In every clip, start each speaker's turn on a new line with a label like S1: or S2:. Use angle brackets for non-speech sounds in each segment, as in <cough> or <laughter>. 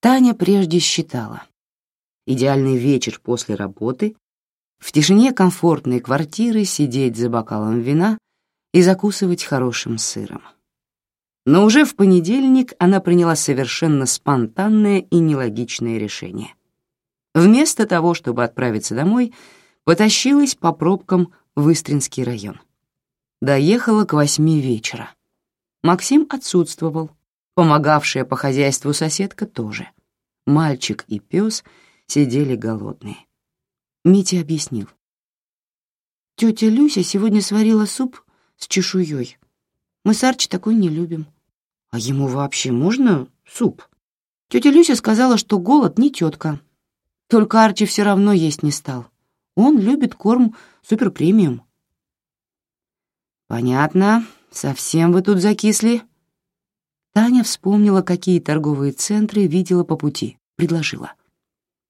S1: Таня прежде считала. Идеальный вечер после работы, в тишине комфортной квартиры сидеть за бокалом вина и закусывать хорошим сыром. Но уже в понедельник она приняла совершенно спонтанное и нелогичное решение. Вместо того, чтобы отправиться домой, потащилась по пробкам в Истринский район. Доехала к восьми вечера. Максим отсутствовал, помогавшая по хозяйству соседка тоже. Мальчик и пес сидели голодные. Митя объяснил. «Тетя Люся сегодня сварила суп с чешуей. Мы с Арчи такой не любим. А ему вообще можно суп? Тетя Люся сказала, что голод не тетка. Только Арчи все равно есть не стал. Он любит корм суперпремиум. «Понятно. Совсем вы тут закисли?» Таня вспомнила, какие торговые центры видела по пути, предложила.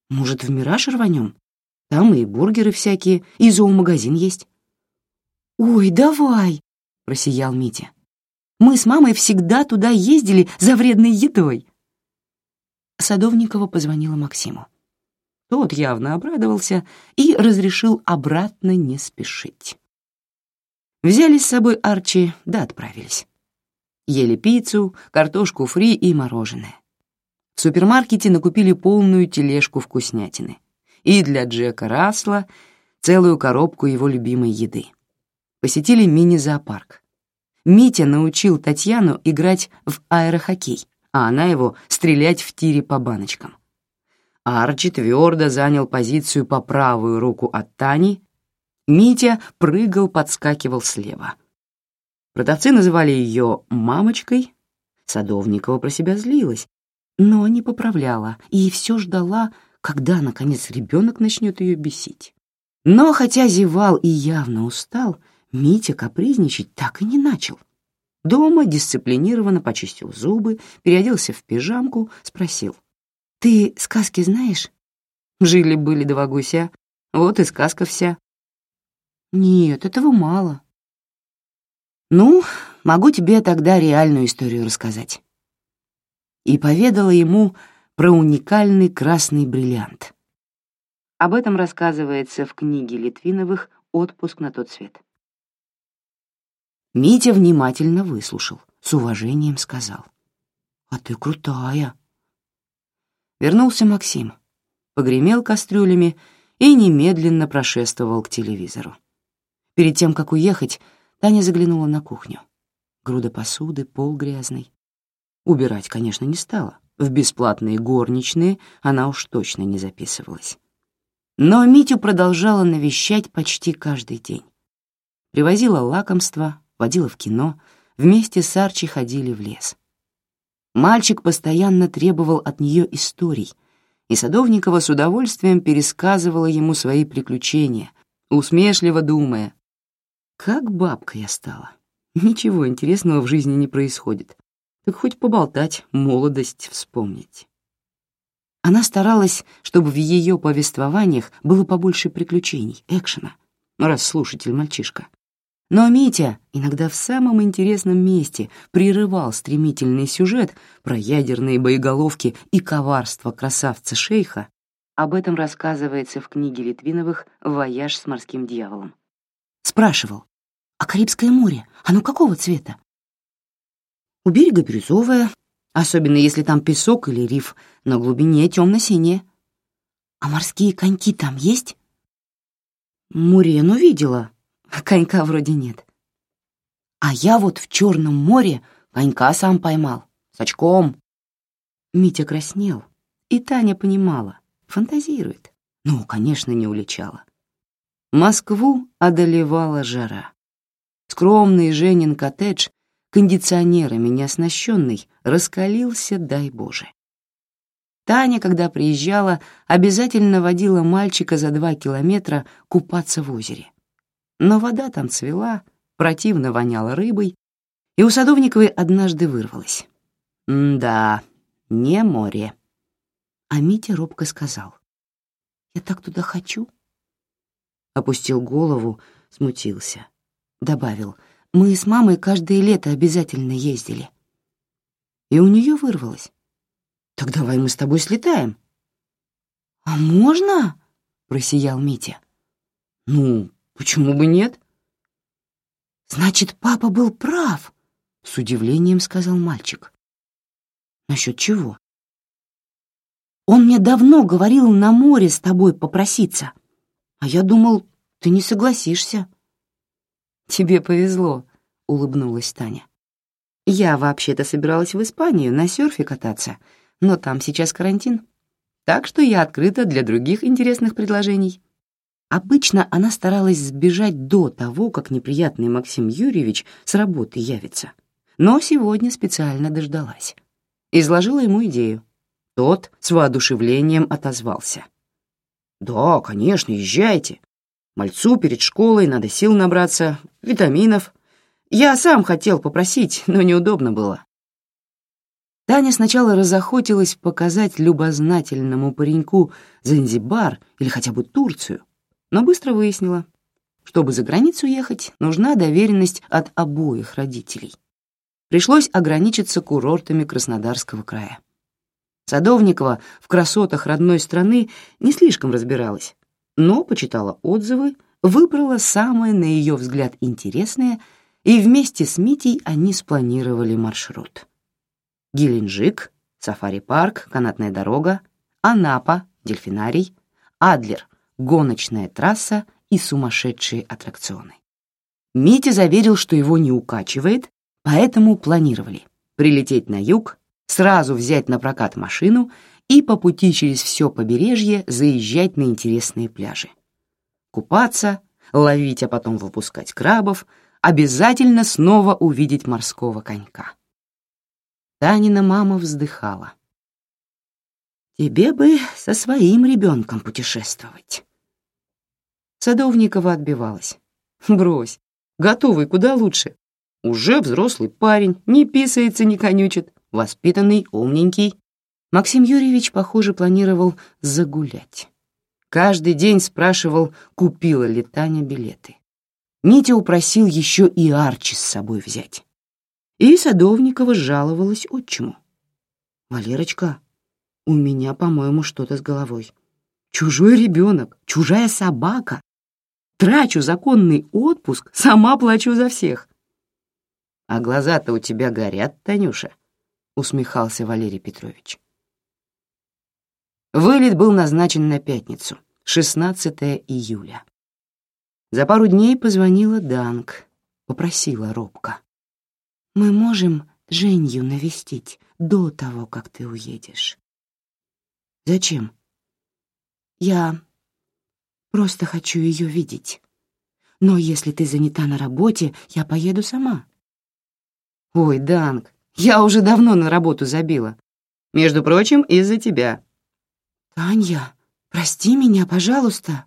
S1: «Может, в «Мираж» рванем? Там и бургеры всякие, и зоомагазин есть». «Ой, давай!» — просиял Митя. «Мы с мамой всегда туда ездили за вредной едой». Садовникова позвонила Максиму. Тот явно обрадовался и разрешил обратно не спешить. Взяли с собой Арчи, да отправились. Ели пиццу, картошку фри и мороженое. В супермаркете накупили полную тележку вкуснятины. И для Джека Расла целую коробку его любимой еды. Посетили мини-зоопарк. Митя научил Татьяну играть в аэрохоккей, а она его стрелять в тире по баночкам. Арчи твердо занял позицию по правую руку от Тани Митя прыгал, подскакивал слева. Продавцы называли ее «мамочкой». Садовникова про себя злилась, но не поправляла и все ждала, когда, наконец, ребенок начнет ее бесить. Но хотя зевал и явно устал, Митя капризничать так и не начал. Дома дисциплинированно почистил зубы, переоделся в пижамку, спросил. «Ты сказки знаешь?» Жили-были два гуся, вот и сказка вся. Нет, этого мало. Ну, могу тебе тогда реальную историю рассказать. И поведала ему про уникальный красный бриллиант. Об этом рассказывается в книге Литвиновых «Отпуск на тот свет». Митя внимательно выслушал, с уважением сказал. «А ты крутая». Вернулся Максим, погремел кастрюлями и немедленно прошествовал к телевизору. Перед тем, как уехать, Таня заглянула на кухню. Груда посуды, пол грязный. Убирать, конечно, не стала. В бесплатные горничные она уж точно не записывалась. Но Митю продолжала навещать почти каждый день. Привозила лакомства, водила в кино, вместе с Арчи ходили в лес. Мальчик постоянно требовал от нее историй, и Садовникова с удовольствием пересказывала ему свои приключения, усмешливо думая, как бабка я стала. Ничего интересного в жизни не происходит. Так хоть поболтать, молодость вспомнить. Она старалась, чтобы в ее повествованиях было побольше приключений, экшена, раз слушатель мальчишка. Но Митя иногда в самом интересном месте прерывал стремительный сюжет про ядерные боеголовки и коварство красавца-шейха. Об этом рассказывается в книге Литвиновых «Вояж с морским дьяволом». Спрашивал, а Карибское море, оно какого цвета? У берега бирюзовое, особенно если там песок или риф, на глубине темно-синее. А морские коньки там есть? Мурену видела, а конька вроде нет. А я вот в Черном море конька сам поймал, с очком. Митя краснел, и Таня понимала, фантазирует. Ну, конечно, не уличала. Москву одолевала жара. Скромный Женин коттедж, кондиционерами не оснащенный, раскалился, дай Боже. Таня, когда приезжала, обязательно водила мальчика за два километра купаться в озере. Но вода там цвела, противно воняла рыбой, и у Садовниковой однажды вырвалась. «Да, не море». А Митя робко сказал. «Я так туда хочу». Опустил голову, смутился. Добавил, мы с мамой каждое лето обязательно ездили. И у нее вырвалось. Так давай мы с тобой слетаем. А можно? Просиял Митя. Ну, почему бы нет? Значит, папа был прав, с удивлением сказал мальчик. Насчет чего? Он мне давно говорил на море с тобой попроситься. А я думал, ты не согласишься. Тебе повезло, улыбнулась Таня. Я вообще-то собиралась в Испанию на серфе кататься, но там сейчас карантин. Так что я открыта для других интересных предложений. Обычно она старалась сбежать до того, как неприятный Максим Юрьевич с работы явится. Но сегодня специально дождалась. Изложила ему идею. Тот с воодушевлением отозвался. «Да, конечно, езжайте. Мальцу перед школой надо сил набраться, витаминов. Я сам хотел попросить, но неудобно было». Таня сначала разохотилась показать любознательному пареньку Занзибар или хотя бы Турцию, но быстро выяснила, чтобы за границу ехать, нужна доверенность от обоих родителей. Пришлось ограничиться курортами Краснодарского края. Садовникова в красотах родной страны не слишком разбиралась, но почитала отзывы, выбрала самое, на ее взгляд, интересное, и вместе с Митей они спланировали маршрут. Геленджик, сафари-парк, канатная дорога, Анапа, дельфинарий, Адлер, гоночная трасса и сумасшедшие аттракционы. Митя заверил, что его не укачивает, поэтому планировали прилететь на юг, сразу взять на прокат машину и по пути через все побережье заезжать на интересные пляжи. Купаться, ловить, а потом выпускать крабов, обязательно снова увидеть морского конька. Танина мама вздыхала. «Тебе бы со своим ребенком путешествовать». Садовникова отбивалась. «Брось, готовый куда лучше. Уже взрослый парень, не писается, не конючит, воспитанный, умненький. Максим Юрьевич, похоже, планировал загулять. Каждый день спрашивал, купила ли Таня билеты. Митя упросил еще и Арчи с собой взять. И Садовникова жаловалась отчиму. «Валерочка, у меня, по-моему, что-то с головой. Чужой ребенок, чужая собака. Трачу законный отпуск, сама плачу за всех. «А глаза-то у тебя горят, Танюша», — усмехался Валерий Петрович. Вылет был назначен на пятницу, 16 июля. За пару дней позвонила Данк, попросила робко. «Мы можем Женью навестить до того, как ты уедешь». «Зачем?» «Я просто хочу ее видеть. Но если ты занята на работе, я поеду сама». «Ой, Данг, я уже давно на работу забила. Между прочим, из-за тебя». «Таня, прости меня, пожалуйста».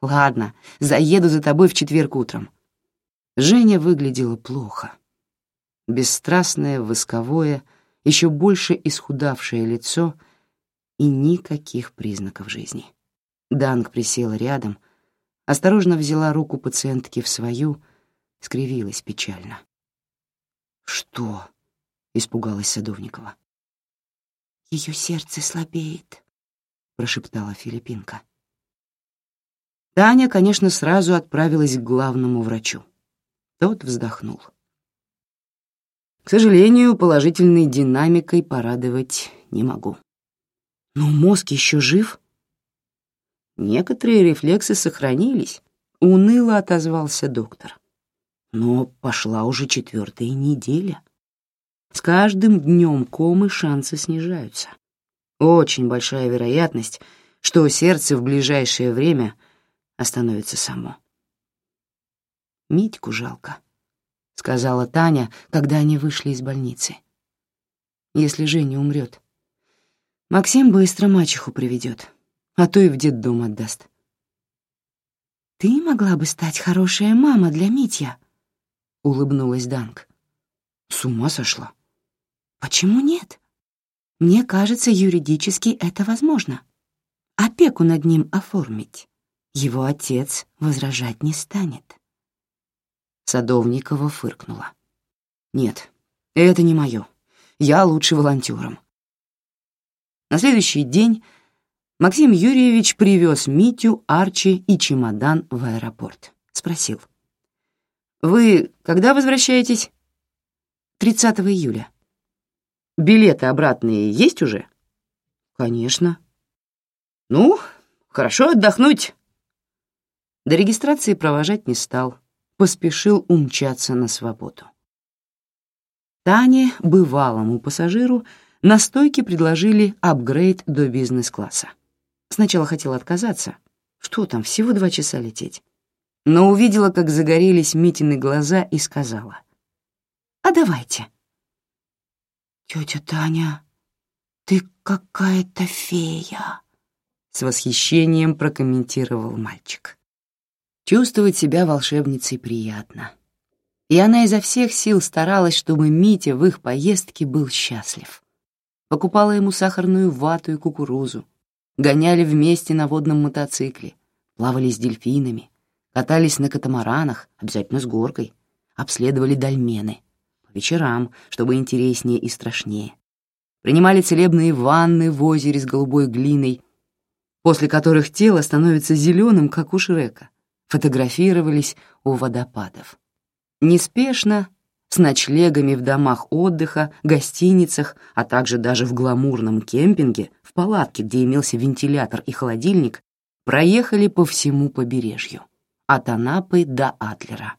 S1: «Ладно, заеду за тобой в четверг утром». Женя выглядела плохо. Бесстрастное, восковое, еще больше исхудавшее лицо и никаких признаков жизни. Данг присела рядом, осторожно взяла руку пациентки в свою, скривилась печально. «Что?» — испугалась Садовникова. «Ее сердце слабеет», — прошептала Филиппинка. Таня, конечно, сразу отправилась к главному врачу. Тот вздохнул. К сожалению, положительной динамикой порадовать не могу. Но мозг еще жив? Некоторые рефлексы сохранились, уныло отозвался доктор. Но пошла уже четвертая неделя. С каждым днем комы шансы снижаются. Очень большая вероятность, что сердце в ближайшее время остановится само. «Митьку жалко», — сказала Таня, когда они вышли из больницы. «Если Женя умрет, Максим быстро мачеху приведет, а то и в детдом отдаст». «Ты могла бы стать хорошая мама для Митья», — улыбнулась Данг. «С ума сошла?» «Почему нет? Мне кажется, юридически это возможно. Опеку над ним оформить. Его отец возражать не станет». Садовникова фыркнула. «Нет, это не мое. Я лучше волонтером. На следующий день Максим Юрьевич привез Митю, Арчи и чемодан в аэропорт. Спросил. «Вы когда возвращаетесь?» «30 июля». «Билеты обратные есть уже?» «Конечно». «Ну, хорошо отдохнуть». До регистрации провожать не стал, поспешил умчаться на свободу. Тане, бывалому пассажиру, на стойке предложили апгрейд до бизнес-класса. Сначала хотела отказаться. Что там, всего два часа лететь. Но увидела, как загорелись Митины глаза и сказала. «А давайте». «Тетя Таня, ты какая-то фея», — с восхищением прокомментировал мальчик. Чувствовать себя волшебницей приятно. И она изо всех сил старалась, чтобы Митя в их поездке был счастлив. Покупала ему сахарную вату и кукурузу, гоняли вместе на водном мотоцикле, плавали с дельфинами, катались на катамаранах, обязательно с горкой, обследовали дольмены, вечерам, чтобы интереснее и страшнее. Принимали целебные ванны в озере с голубой глиной, после которых тело становится зеленым, как у Шрека, фотографировались у водопадов. Неспешно, с ночлегами в домах отдыха, гостиницах, а также даже в гламурном кемпинге, в палатке, где имелся вентилятор и холодильник, проехали по всему побережью, от Анапы до Адлера.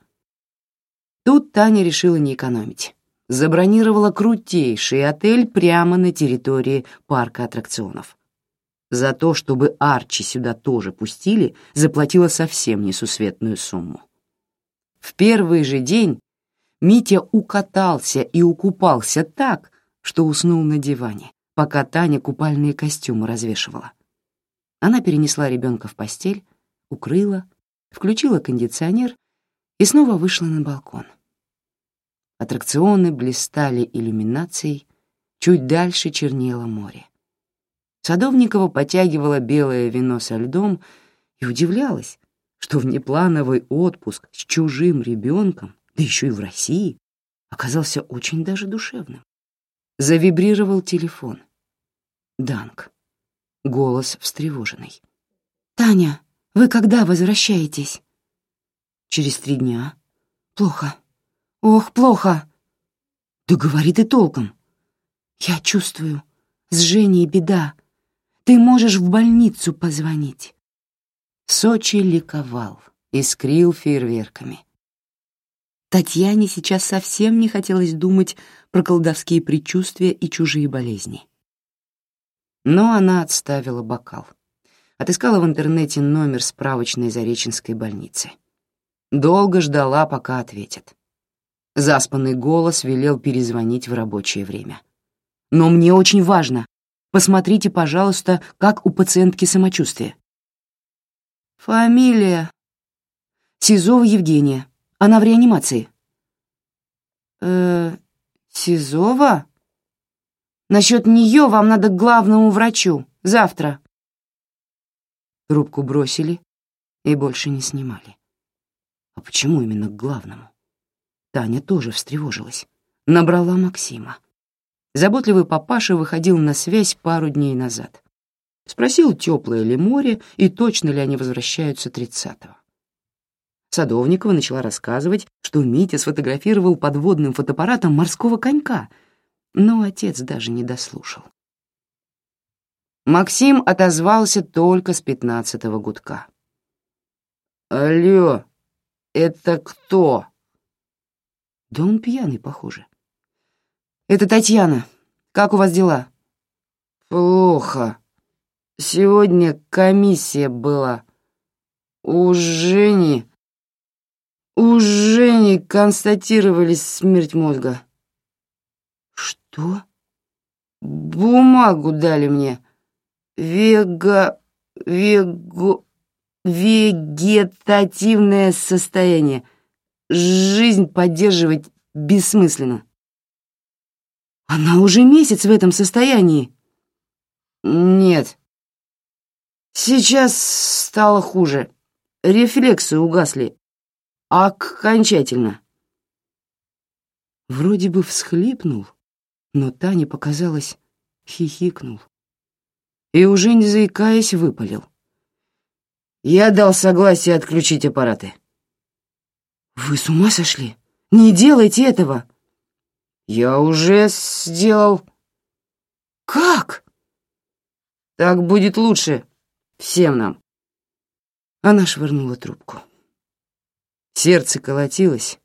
S1: Тут Таня решила не экономить. Забронировала крутейший отель прямо на территории парка аттракционов. За то, чтобы Арчи сюда тоже пустили, заплатила совсем несусветную сумму. В первый же день Митя укатался и укупался так, что уснул на диване, пока Таня купальные костюмы развешивала. Она перенесла ребенка в постель, укрыла, включила кондиционер и снова вышла на балкон. Аттракционы блистали иллюминацией, чуть дальше чернело море. Садовникова потягивала белое вино со льдом и удивлялась, что внеплановый отпуск с чужим ребенком, да еще и в России, оказался очень даже душевным. Завибрировал телефон. Данк. Голос встревоженный. «Таня, вы когда возвращаетесь?» «Через три дня». «Плохо. Ох, плохо!» «Да говори ты толком!» «Я чувствую. С Женей беда. Ты можешь в больницу позвонить». Сочи ликовал, искрил фейерверками. Татьяне сейчас совсем не хотелось думать про колдовские предчувствия и чужие болезни. Но она отставила бокал. Отыскала в интернете номер справочной Зареченской больницы. Долго ждала, пока ответят. Заспанный голос велел перезвонить в рабочее время. «Но мне очень важно. Посмотрите, пожалуйста, как у пациентки самочувствие». «Фамилия?» «Сизова Евгения. Она в реанимации». «Э, Сизова? Насчет нее вам надо к главному врачу. Завтра». Трубку бросили и больше не снимали. А почему именно к главному? Таня тоже встревожилась. Набрала Максима. Заботливый папаша выходил на связь пару дней назад. Спросил, теплое ли море и точно ли они возвращаются тридцатого. Садовникова начала рассказывать, что Митя сфотографировал подводным фотоаппаратом морского конька, но отец даже не дослушал. Максим отозвался только с пятнадцатого гудка. «Алло, это кто?» Да он пьяный, похоже. «Это Татьяна. Как у вас дела?» «Плохо. Сегодня комиссия была. У Жени... У Жени констатировали смерть мозга». «Что?» «Бумагу дали мне. Вега... Вего... Вегетативное состояние. Жизнь поддерживать бессмысленно». Она уже месяц в этом состоянии. Нет. Сейчас стало хуже. Рефлексы угасли. Окончательно. Вроде бы всхлипнул, но Тане показалось, хихикнул. и уже не заикаясь выпалил. «Я дал согласие отключить аппараты». «Вы с ума сошли? Не делайте этого!» «Я уже сделал...» «Как?» «Так будет лучше всем нам». Она швырнула трубку. Сердце колотилось,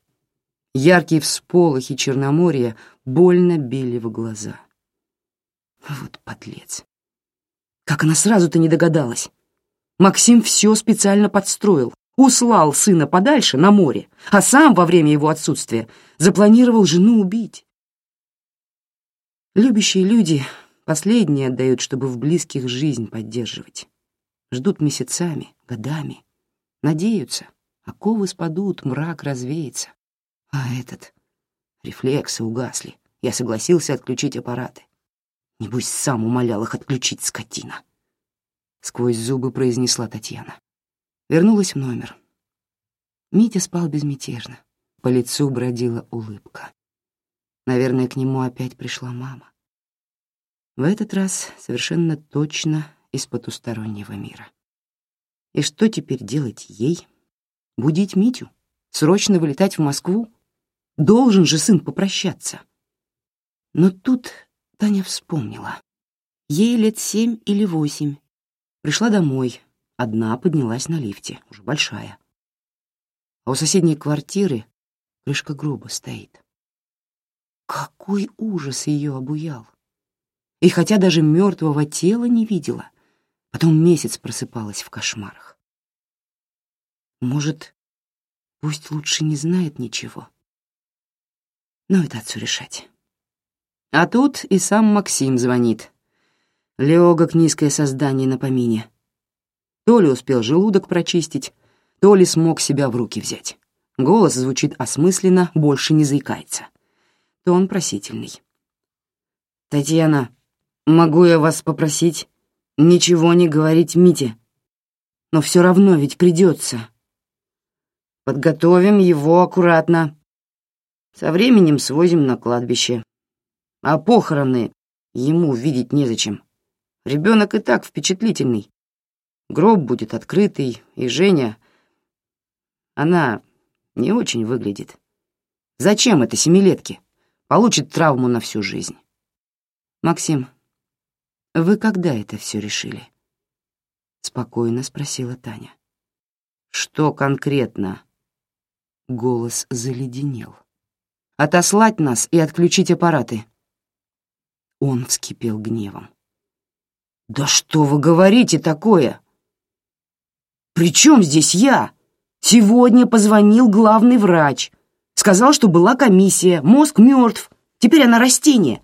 S1: яркие всполохи Черноморья больно били в глаза. Вот подлец. Как она сразу-то не догадалась? Максим все специально подстроил, услал сына подальше, на море, а сам во время его отсутствия запланировал жену убить. Любящие люди последние отдают, чтобы в близких жизнь поддерживать. Ждут месяцами, годами, надеются, оковы спадут, мрак развеется. А этот... Рефлексы угасли. Я согласился отключить аппараты. Небось, сам умолял их отключить, скотина. Сквозь зубы произнесла Татьяна. Вернулась в номер. Митя спал безмятежно. По лицу бродила улыбка. Наверное, к нему опять пришла мама. В этот раз совершенно точно из потустороннего мира. И что теперь делать ей? Будить Митю? Срочно вылетать в Москву? Должен же сын попрощаться. Но тут Таня вспомнила. Ей лет семь или восемь. Пришла домой, одна поднялась на лифте, уже большая. А у соседней квартиры крышка гроба стоит. Какой ужас ее обуял! И хотя даже мертвого тела не видела, потом месяц просыпалась в кошмарах. Может, пусть лучше не знает ничего. Но это отцу решать. А тут и сам Максим звонит. Легок низкое создание на помине. То ли успел желудок прочистить, то ли смог себя в руки взять. Голос звучит осмысленно, больше не заикается. То он просительный. «Татьяна, могу я вас попросить ничего не говорить Мите? Но все равно ведь придется. Подготовим его аккуратно. Со временем свозим на кладбище. А похороны ему видеть незачем. Ребенок и так впечатлительный. Гроб будет открытый, и Женя... Она не очень выглядит. Зачем это семилетки? Получит травму на всю жизнь. Максим, вы когда это все решили? Спокойно спросила Таня. Что конкретно? Голос заледенел. Отослать нас и отключить аппараты. Он вскипел гневом. «Да что вы говорите такое? При чем здесь я? Сегодня позвонил главный врач. Сказал, что была комиссия, мозг мертв, теперь она растение.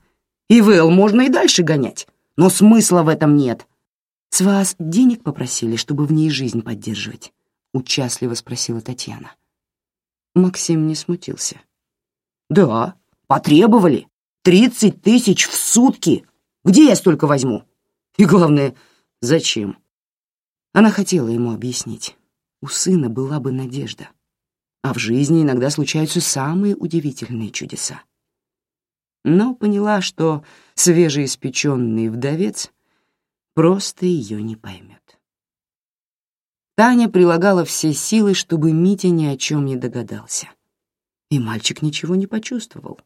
S1: И вэл можно и дальше гонять, но смысла в этом нет». «С вас денег попросили, чтобы в ней жизнь поддерживать?» — участливо спросила Татьяна. Максим не смутился. «Да, потребовали. Тридцать тысяч в сутки! Где я столько возьму? И главное, зачем? Она хотела ему объяснить. У сына была бы надежда. А в жизни иногда случаются самые удивительные чудеса. Но поняла, что свежеиспеченный вдовец просто ее не поймет. Таня прилагала все силы, чтобы Митя ни о чем не догадался. И мальчик ничего не почувствовал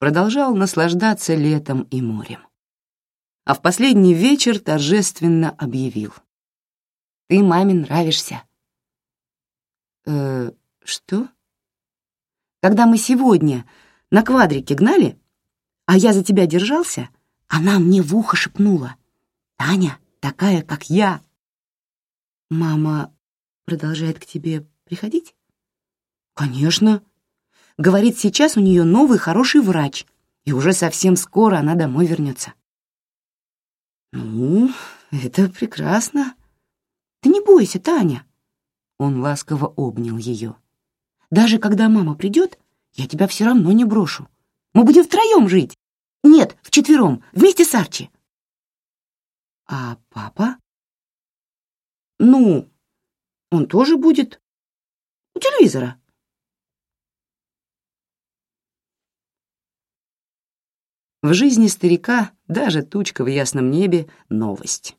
S1: продолжал наслаждаться летом и морем. А в последний вечер торжественно объявил. «Ты маме нравишься». «Э, что?» «Когда мы сегодня на квадрике гнали, а я за тебя держался, она мне в ухо шепнула. Таня такая, как я». «Мама продолжает к тебе приходить?» «Конечно», Говорит, сейчас у нее новый хороший врач, и уже совсем скоро она домой вернется. «Ну, это прекрасно. Ты не бойся, Таня». Он ласково обнял ее. «Даже когда мама придет, я тебя все равно не брошу. Мы будем втроем жить. Нет, вчетвером, вместе с Арчи». «А папа?» «Ну, он тоже будет у телевизора». В жизни старика даже тучка в ясном небе — новость.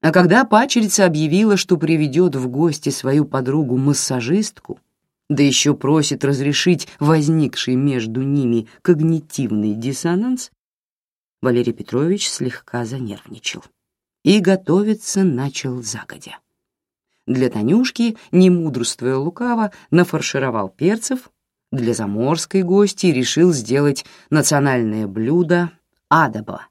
S1: А когда пачерица объявила, что приведет в гости свою подругу-массажистку, да еще просит разрешить возникший между ними когнитивный диссонанс, Валерий Петрович слегка занервничал и готовиться начал загодя. Для Танюшки, не мудрствуя лукаво, нафаршировал перцев, для заморской гости решил сделать национальное блюдо адаба,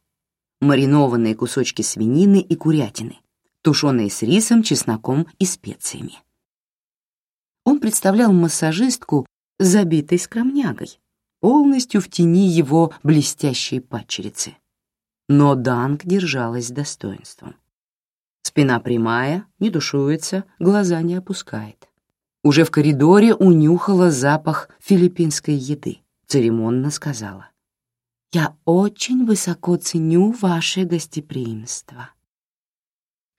S1: маринованные кусочки свинины и курятины, тушеные с рисом, чесноком и специями. Он представлял массажистку забитой скромнягой, полностью в тени его блестящей падчерицы. Но Данг держалась достоинством. Спина прямая, не душуется, глаза не опускает. Уже в коридоре унюхала запах филиппинской еды. Церемонно сказала. «Я очень высоко ценю ваше гостеприимство».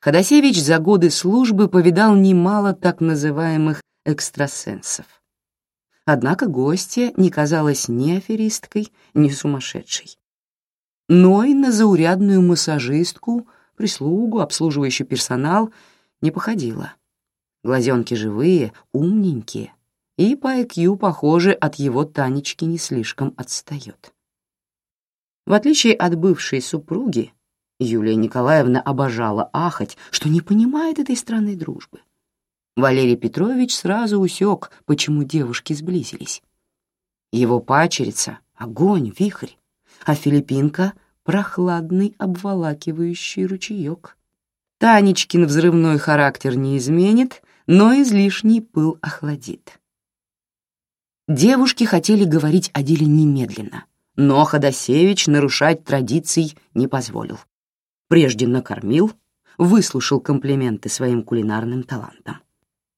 S1: Ходосевич за годы службы повидал немало так называемых экстрасенсов. Однако гостья не казалась ни аферисткой, ни сумасшедшей. Но и на заурядную массажистку прислугу, обслуживающий персонал не походила. Глазенки живые, умненькие, и по IQ, похоже, от его Танечки не слишком отстает. В отличие от бывшей супруги, Юлия Николаевна обожала ахать, что не понимает этой странной дружбы. Валерий Петрович сразу усек, почему девушки сблизились. Его пачерица — огонь, вихрь, а филиппинка прохладный обволакивающий ручеек. Танечкин взрывной характер не изменит, но излишний пыл охладит. Девушки хотели говорить о деле немедленно, но Ходосевич нарушать традиций не позволил. Прежде накормил, выслушал комплименты своим кулинарным талантам.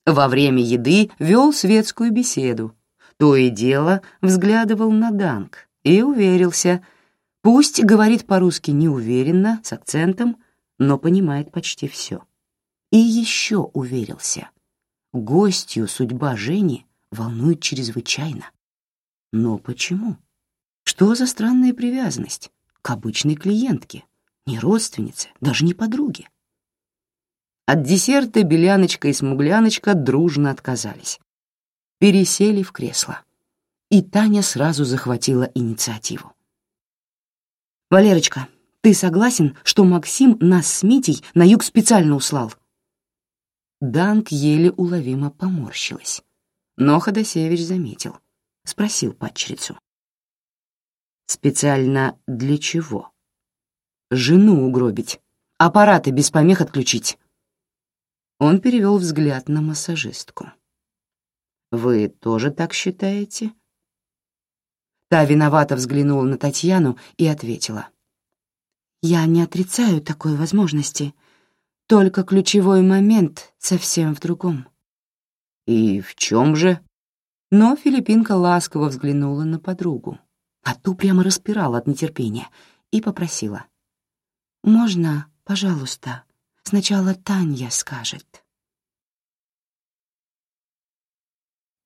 S1: Во время еды вел светскую беседу, то и дело взглядывал на Данг и уверился — Пусть говорит по-русски неуверенно, с акцентом, но понимает почти все. И еще уверился. Гостью судьба Жени волнует чрезвычайно. Но почему? Что за странная привязанность к обычной клиентке, не родственнице, даже не подруге? От десерта Беляночка и Смугляночка дружно отказались. Пересели в кресло. И Таня сразу захватила инициативу. «Валерочка, ты согласен, что Максим нас с Митей на юг специально услал?» Данк еле уловимо поморщилась. Но Ходосевич заметил. Спросил падчерицу. «Специально для чего?» «Жену угробить, аппараты без помех отключить». Он перевел взгляд на массажистку. «Вы тоже так считаете?» Та виновато взглянула на Татьяну и ответила. «Я не отрицаю такой возможности, только ключевой момент совсем в другом». «И в чем же?» Но Филиппинка ласково взглянула на подругу, а ту прямо распирала от нетерпения и попросила. «Можно, пожалуйста, сначала Таня скажет».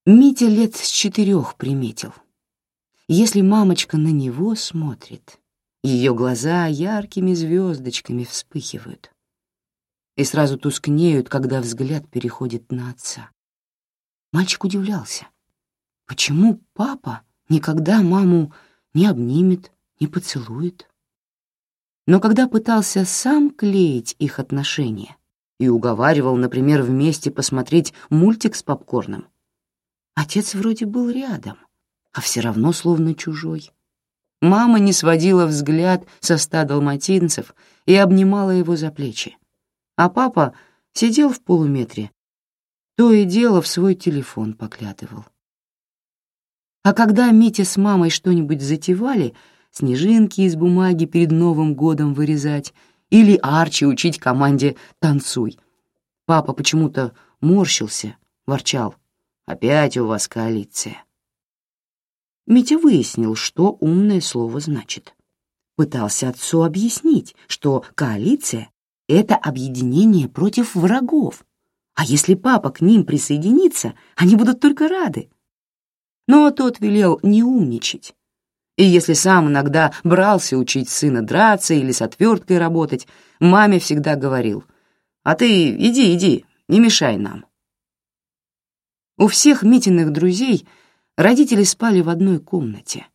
S1: Митя лет с четырех приметил — если мамочка на него смотрит, ее глаза яркими звездочками вспыхивают и сразу тускнеют, когда взгляд переходит на отца. Мальчик удивлялся. Почему папа никогда маму не обнимет, не поцелует? Но когда пытался сам клеить их отношения и уговаривал, например, вместе посмотреть мультик с попкорном, отец вроде был рядом — а все равно словно чужой. Мама не сводила взгляд со ста далматинцев и обнимала его за плечи. А папа сидел в полуметре, то и дело в свой телефон поглядывал. А когда Митя с мамой что-нибудь затевали, снежинки из бумаги перед Новым годом вырезать или Арчи учить команде «танцуй», папа почему-то морщился, ворчал. «Опять у вас коалиция». Митя выяснил, что умное слово значит. Пытался отцу объяснить, что коалиция — это объединение против врагов, а если папа к ним присоединится, они будут только рады. Но тот велел не умничать. И если сам иногда брался учить сына драться или с отверткой работать, маме всегда говорил, А ты иди, иди, не мешай нам. У всех Митиных друзей родители спали в одной комнате.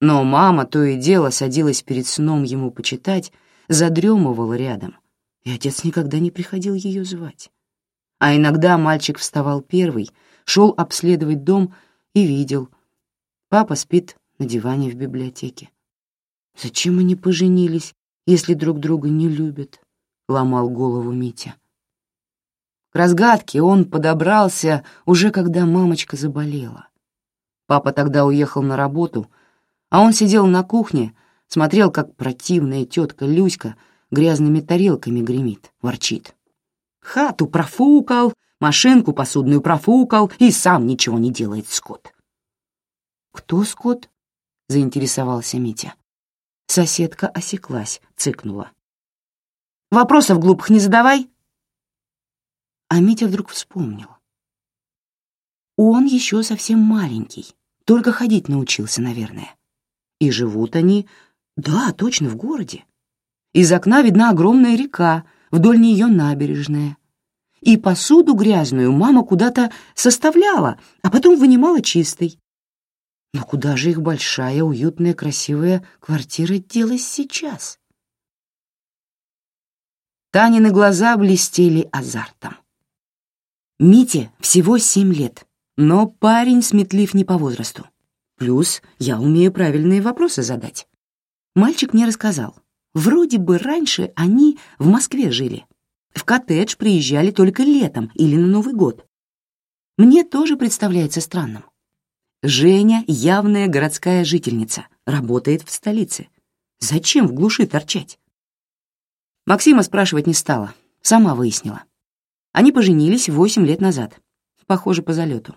S1: Но мама то и дело садилась перед сном ему почитать, задремывала рядом, и отец никогда не приходил ее звать. А иногда мальчик вставал первый, шел обследовать дом и видел. Папа спит на диване в библиотеке. Зачем они поженились, если друг друга не любят? Ломал голову Митя. К разгадке он подобрался уже когда мамочка заболела. Папа тогда уехал на работу, а он сидел на кухне, смотрел, как противная тетка Люська грязными тарелками гремит, ворчит. Хату профукал, машинку посудную профукал и сам ничего не делает, Скотт. «Кто Скотт?» — заинтересовался Митя. Соседка осеклась, цыкнула. «Вопросов глупых не задавай!» А Митя вдруг вспомнил. Он еще совсем маленький, только ходить научился, наверное. И живут они, да, точно, в городе. Из окна видна огромная река, вдоль нее набережная. И посуду грязную мама куда-то составляла, а потом вынимала чистой. Но куда же их большая, уютная, красивая квартира делась сейчас? Танины глаза блестели азартом. Мите всего семь лет, но парень сметлив не по возрасту. Плюс я умею правильные вопросы задать. Мальчик мне рассказал. Вроде бы раньше они в Москве жили. В коттедж приезжали только летом или на Новый год. Мне тоже представляется странным. Женя — явная городская жительница, работает в столице. Зачем в глуши торчать? Максима спрашивать не стала, сама выяснила. Они поженились восемь лет назад, похоже, по залету.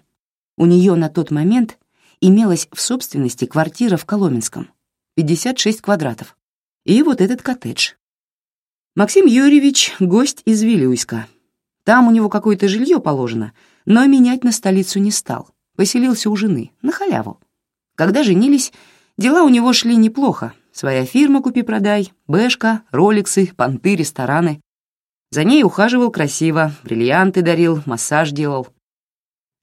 S1: У нее на тот момент имелась в собственности квартира в Коломенском, 56 квадратов, и вот этот коттедж. Максим Юрьевич — гость из Вилюйска. Там у него какое-то жилье положено, но менять на столицу не стал. Поселился у жены, на халяву. Когда женились, дела у него шли неплохо. Своя фирма купи-продай, бэшка, роликсы, понты, рестораны. За ней ухаживал красиво, бриллианты дарил, массаж делал.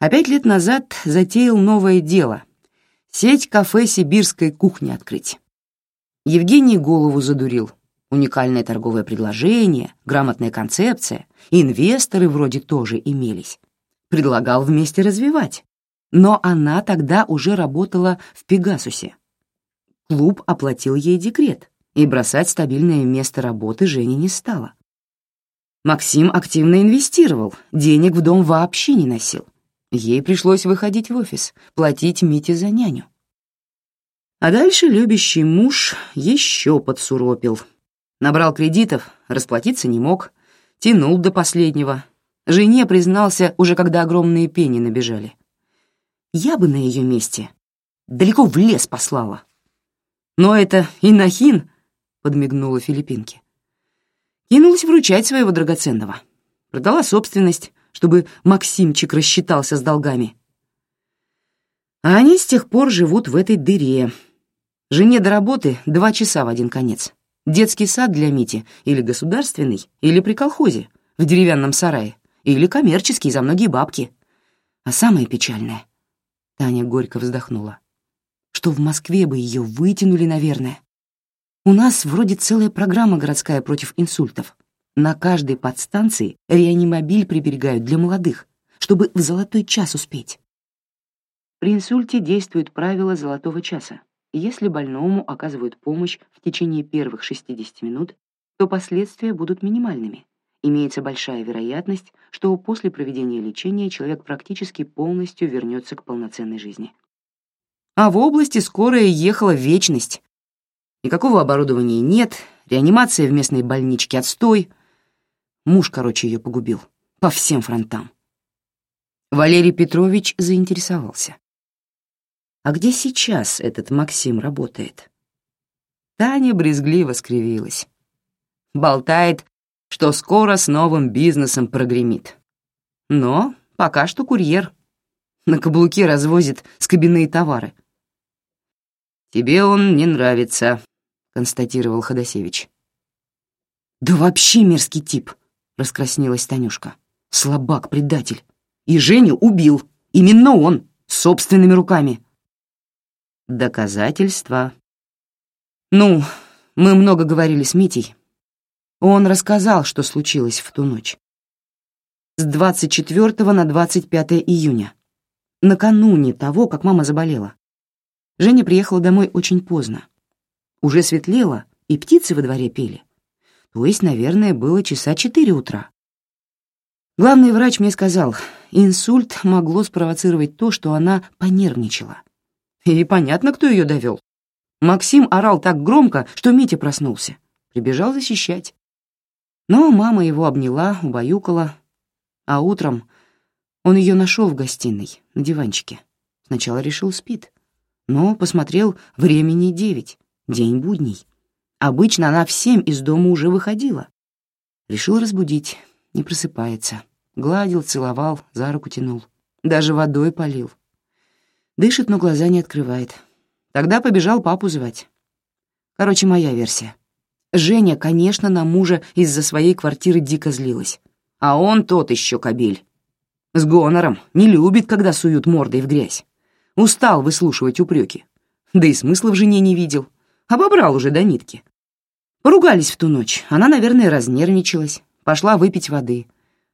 S1: А пять лет назад затеял новое дело — сеть кафе сибирской кухни открыть. Евгений голову задурил. Уникальное торговое предложение, грамотная концепция, инвесторы вроде тоже имелись. Предлагал вместе развивать. Но она тогда уже работала в «Пегасусе». Клуб оплатил ей декрет, и бросать стабильное место работы Женя не стала. Максим активно инвестировал, денег в дом вообще не носил. Ей пришлось выходить в офис, платить Мите за няню. А дальше любящий муж еще подсуропил. Набрал кредитов, расплатиться не мог, тянул до последнего. Жене признался уже когда огромные пени набежали. Я бы на ее месте далеко в лес послала. Но это Инахин, подмигнула Филиппинке кинулась вручать своего драгоценного. Продала собственность, чтобы Максимчик рассчитался с долгами. А они с тех пор живут в этой дыре. Жене до работы два часа в один конец. Детский сад для Мити или государственный, или при колхозе, в деревянном сарае, или коммерческий за многие бабки. А самое печальное, Таня горько вздохнула, что в Москве бы ее вытянули, наверное, у нас вроде целая программа городская против инсультов. На каждой подстанции реанимобиль приберегают для молодых, чтобы в золотой час успеть. При инсульте действуют правила золотого часа. Если больному оказывают помощь в течение первых 60 минут, то последствия будут минимальными. Имеется большая вероятность, что после проведения лечения человек практически полностью вернется к полноценной жизни. А в области скорая ехала вечность, Никакого оборудования нет, реанимация в местной больничке отстой. Муж, короче, ее погубил. По всем фронтам. Валерий Петрович заинтересовался. «А где сейчас этот Максим работает?» Таня брезгливо скривилась. Болтает, что скоро с новым бизнесом прогремит. Но пока что курьер. На каблуке развозит скобяные товары. «Тебе он не нравится», констатировал Ходосевич. «Да вообще мерзкий тип», —— раскраснелась Танюшка. «Слабак-предатель. И Женю убил. Именно он, собственными руками». «Доказательства». «Ну, мы много говорили с Митей. Он рассказал, что случилось в ту ночь. С 24 на 25 июня, накануне того, как мама заболела. Женя приехала домой очень поздно. Уже светлело, и птицы во дворе пели. То есть, наверное, было часа четыре утра. Главный врач мне сказал, инсульт могло спровоцировать то, что она понервничала. И понятно, кто ее довел. Максим орал так громко, что Митя проснулся. Прибежал защищать. Но мама его обняла, убаюкала, а утром он ее нашел в гостиной, на диванчике. Сначала решил, спит, но посмотрел, времени девять, день будний. Обычно она в семь из дома уже выходила. Решил разбудить, не просыпается. Гладил, целовал, за руку тянул. Даже водой полил. Дышит, но глаза не открывает. Тогда побежал папу звать. Короче, моя версия. Женя, конечно, на мужа из-за своей квартиры дико злилась. А он тот еще кобель. С гонором, не любит, когда суют мордой в грязь. Устал выслушивать упреки. Да и смысла в жене не видел. Обобрал уже до нитки. Поругались в ту ночь. Она, наверное, разнервничалась. Пошла выпить воды.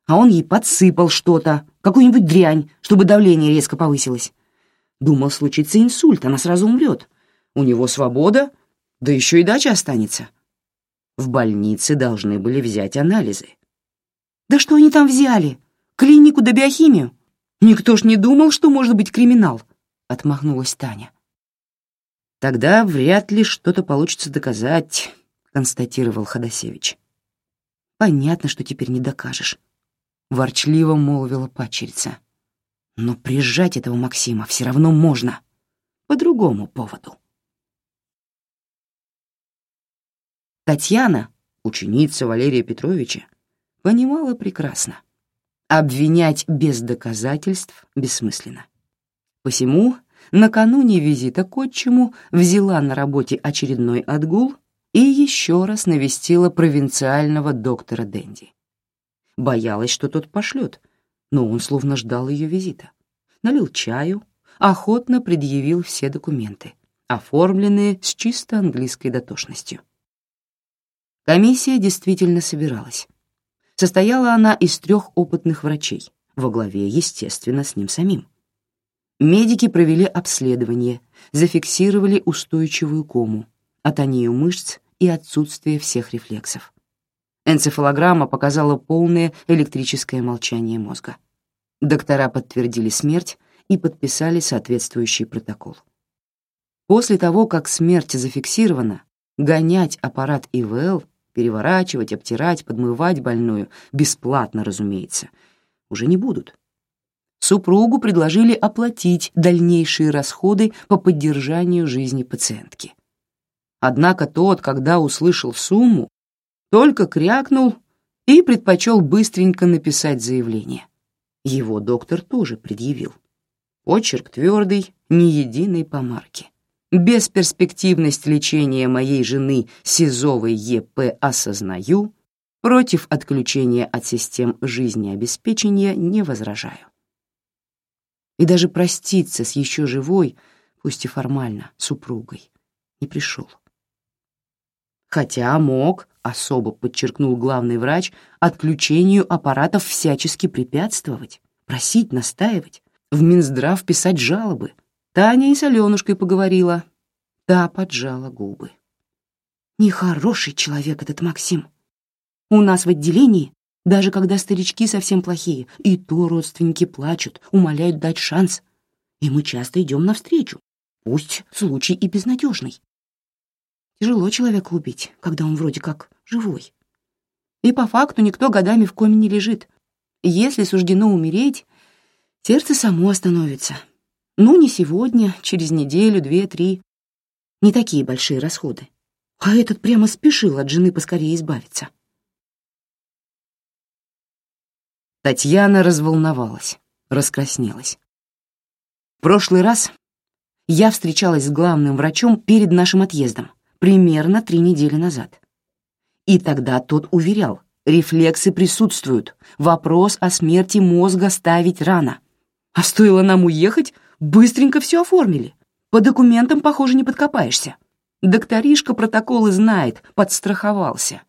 S1: А он ей подсыпал что-то, какую-нибудь дрянь, чтобы давление резко повысилось. Думал, случится инсульт, она сразу умрет. У него свобода, да еще и дача останется. В больнице должны были взять анализы. Да что они там взяли? Клинику да биохимию? Никто ж не думал, что может быть криминал, — отмахнулась Таня. Тогда вряд ли что-то получится доказать, — констатировал Ходосевич. Понятно, что теперь не докажешь, — ворчливо молвила падчерица. Но прижать этого Максима все равно можно. По другому поводу. Татьяна, ученица Валерия Петровича, понимала прекрасно. Обвинять без доказательств бессмысленно. Посему накануне визита к отчиму взяла на работе очередной отгул и еще раз навестила провинциального доктора Дэнди. Боялась, что тот пошлет, но он словно ждал ее визита. Налил чаю, охотно предъявил все документы, оформленные с чисто английской дотошностью. Комиссия действительно собиралась. Состояла она из трех опытных врачей, во главе, естественно, с ним самим. Медики провели обследование, зафиксировали устойчивую кому, атонию мышц и отсутствие всех рефлексов. Энцефалограмма показала полное электрическое молчание мозга. Доктора подтвердили смерть и подписали соответствующий протокол. После того, как смерть зафиксирована, гонять аппарат ИВЛ переворачивать, обтирать, подмывать больную, бесплатно, разумеется, уже не будут. Супругу предложили оплатить дальнейшие расходы по поддержанию жизни пациентки. Однако тот, когда услышал сумму, только крякнул и предпочел быстренько написать заявление. Его доктор тоже предъявил. Почерк твердый, ни единой помарки. Бесперспективность лечения моей жены Сизовой ЕП осознаю, против отключения от систем жизнеобеспечения не возражаю. И даже проститься с еще живой, пусть и формально, супругой, не пришел. Хотя мог, особо подчеркнул главный врач, отключению аппаратов всячески препятствовать, просить, настаивать, в Минздрав писать жалобы — Таня и с Аленушкой поговорила. Та поджала губы. Нехороший человек этот Максим. У нас в отделении, даже когда старички совсем плохие, и то родственники плачут, умоляют дать шанс. И мы часто идем навстречу, пусть случай и безнадежный. Тяжело человека убить, когда он вроде как живой. И по факту никто годами в коме не лежит. Если суждено умереть, сердце само остановится, ну, не сегодня, через неделю, две, три. Не такие большие расходы. А этот прямо спешил от жены поскорее избавиться. Татьяна разволновалась, раскраснелась. В прошлый раз я встречалась с главным врачом перед нашим отъездом, примерно три недели назад. И тогда тот уверял, Рефлексы присутствуют. Вопрос о смерти мозга ставить рано. А стоило нам уехать, быстренько все оформили. По документам, похоже, не подкопаешься. Докторишка протоколы знает, подстраховался.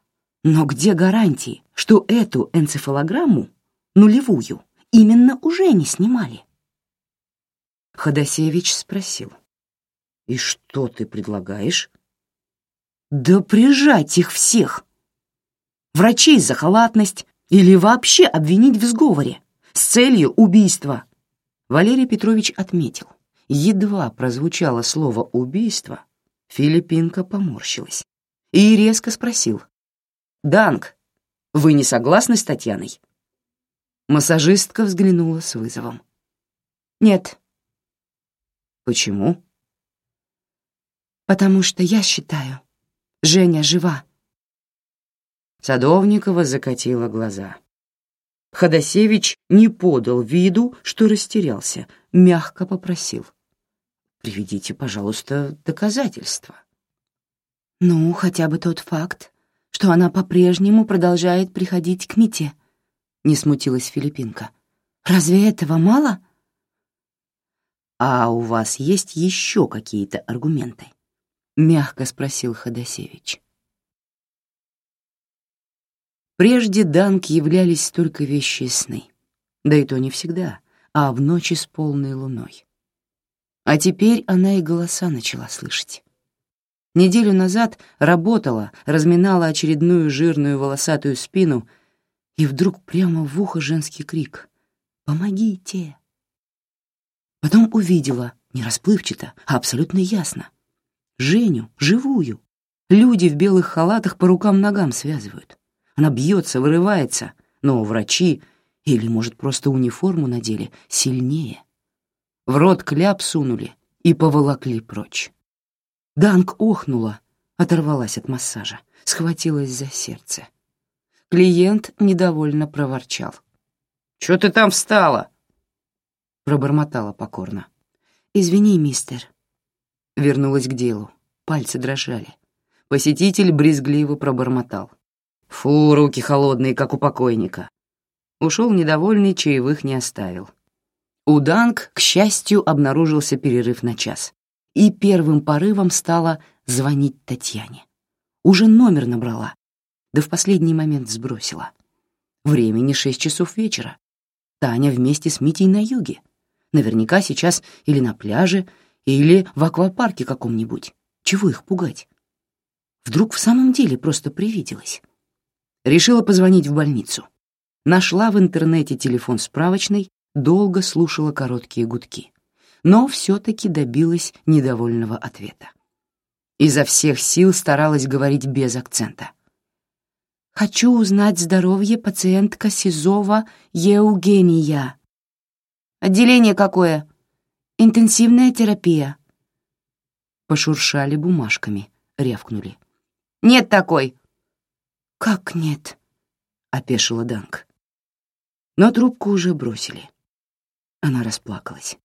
S1: Но где гарантии, что эту энцефалограмму, нулевую, именно уже не снимали? Ходосевич спросил. «И что ты предлагаешь?» «Да прижать их всех!» Врачей за халатность или вообще обвинить в сговоре с целью убийства. Валерий Петрович отметил, едва прозвучало слово «убийство», Филиппинка поморщилась и резко спросил. «Данг, вы не согласны с Татьяной?» Массажистка взглянула с вызовом. «Нет». «Почему?» «Потому что я считаю, Женя жива». Садовникова закатила глаза. Ходосевич не подал виду, что растерялся, мягко попросил. «Приведите, пожалуйста, доказательства». «Ну, хотя бы тот факт, что она по-прежнему продолжает приходить к Мите», — не смутилась Филиппинка. «Разве этого мало?» «А у вас есть еще какие-то аргументы?» — мягко спросил Ходосевич. Прежде Данк являлись только вещи сны. Да и то не всегда, а в ночи с полной луной. А теперь она и голоса начала слышать. Неделю назад работала, разминала очередную жирную волосатую спину, и вдруг прямо в ухо женский крик «Помогите!». Потом увидела, не расплывчато, а абсолютно ясно. Женю, живую. Люди в белых халатах по рукам-ногам связывают. Она бьется, вырывается, но врачи, или, может, просто униформу надели, сильнее. В рот кляп сунули и поволокли прочь. Данк охнула, оторвалась от массажа, схватилась за сердце. Клиент недовольно проворчал. «Чё ты там встала?» Пробормотала покорно. «Извини, мистер». Вернулась к делу. Пальцы дрожали. Посетитель брезгливо пробормотал. Фу, руки холодные, как у покойника. Ушел недовольный, чаевых не оставил. У Данг, к счастью, обнаружился перерыв на час. И первым порывом стала звонить Татьяне. Уже номер набрала, да в последний момент сбросила. Времени шесть часов вечера. Таня вместе с Митей на юге. Наверняка сейчас или на пляже, или в аквапарке каком-нибудь. Чего их пугать? Вдруг в самом деле просто привиделось. Решила позвонить в больницу. Нашла в интернете телефон справочной, долго слушала короткие гудки, но все-таки добилась недовольного ответа. Изо всех сил старалась говорить без акцента. «Хочу узнать здоровье пациентка Сизова Еугения». «Отделение какое?» «Интенсивная терапия». Пошуршали бумажками, рявкнули. «Нет такой», «Как нет?» — опешила Данк. Но трубку уже бросили. Она расплакалась.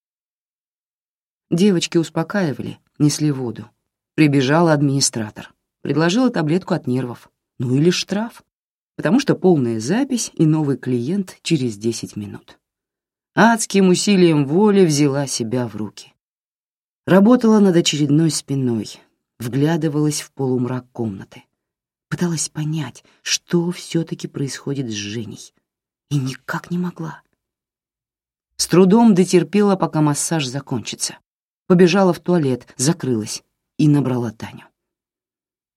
S1: Девочки успокаивали, несли воду. Прибежал администратор. Предложила таблетку от нервов. Ну или штраф, потому что полная запись и новый клиент через 10 минут. Адским усилием воли взяла себя в руки. Работала над очередной спиной, вглядывалась в полумрак комнаты пыталась понять, что все-таки происходит с Женей, и никак не могла. С трудом дотерпела, пока массаж закончится. Побежала в туалет, закрылась и набрала Таню.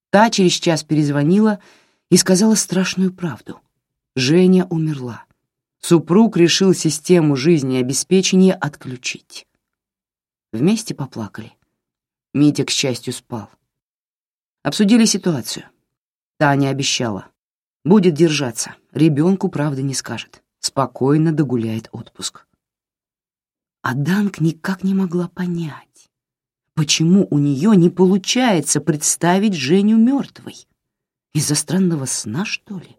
S1: Та через час перезвонила и сказала страшную правду. Женя умерла. Супруг решил систему жизнеобеспечения отключить. Вместе поплакали. Митя, к счастью, спал. Обсудили ситуацию. Таня обещала. Будет держаться, ребенку правды не скажет. Спокойно догуляет отпуск. А Данк никак не могла понять, почему у нее не получается представить Женю мертвой. Из-за странного сна, что ли?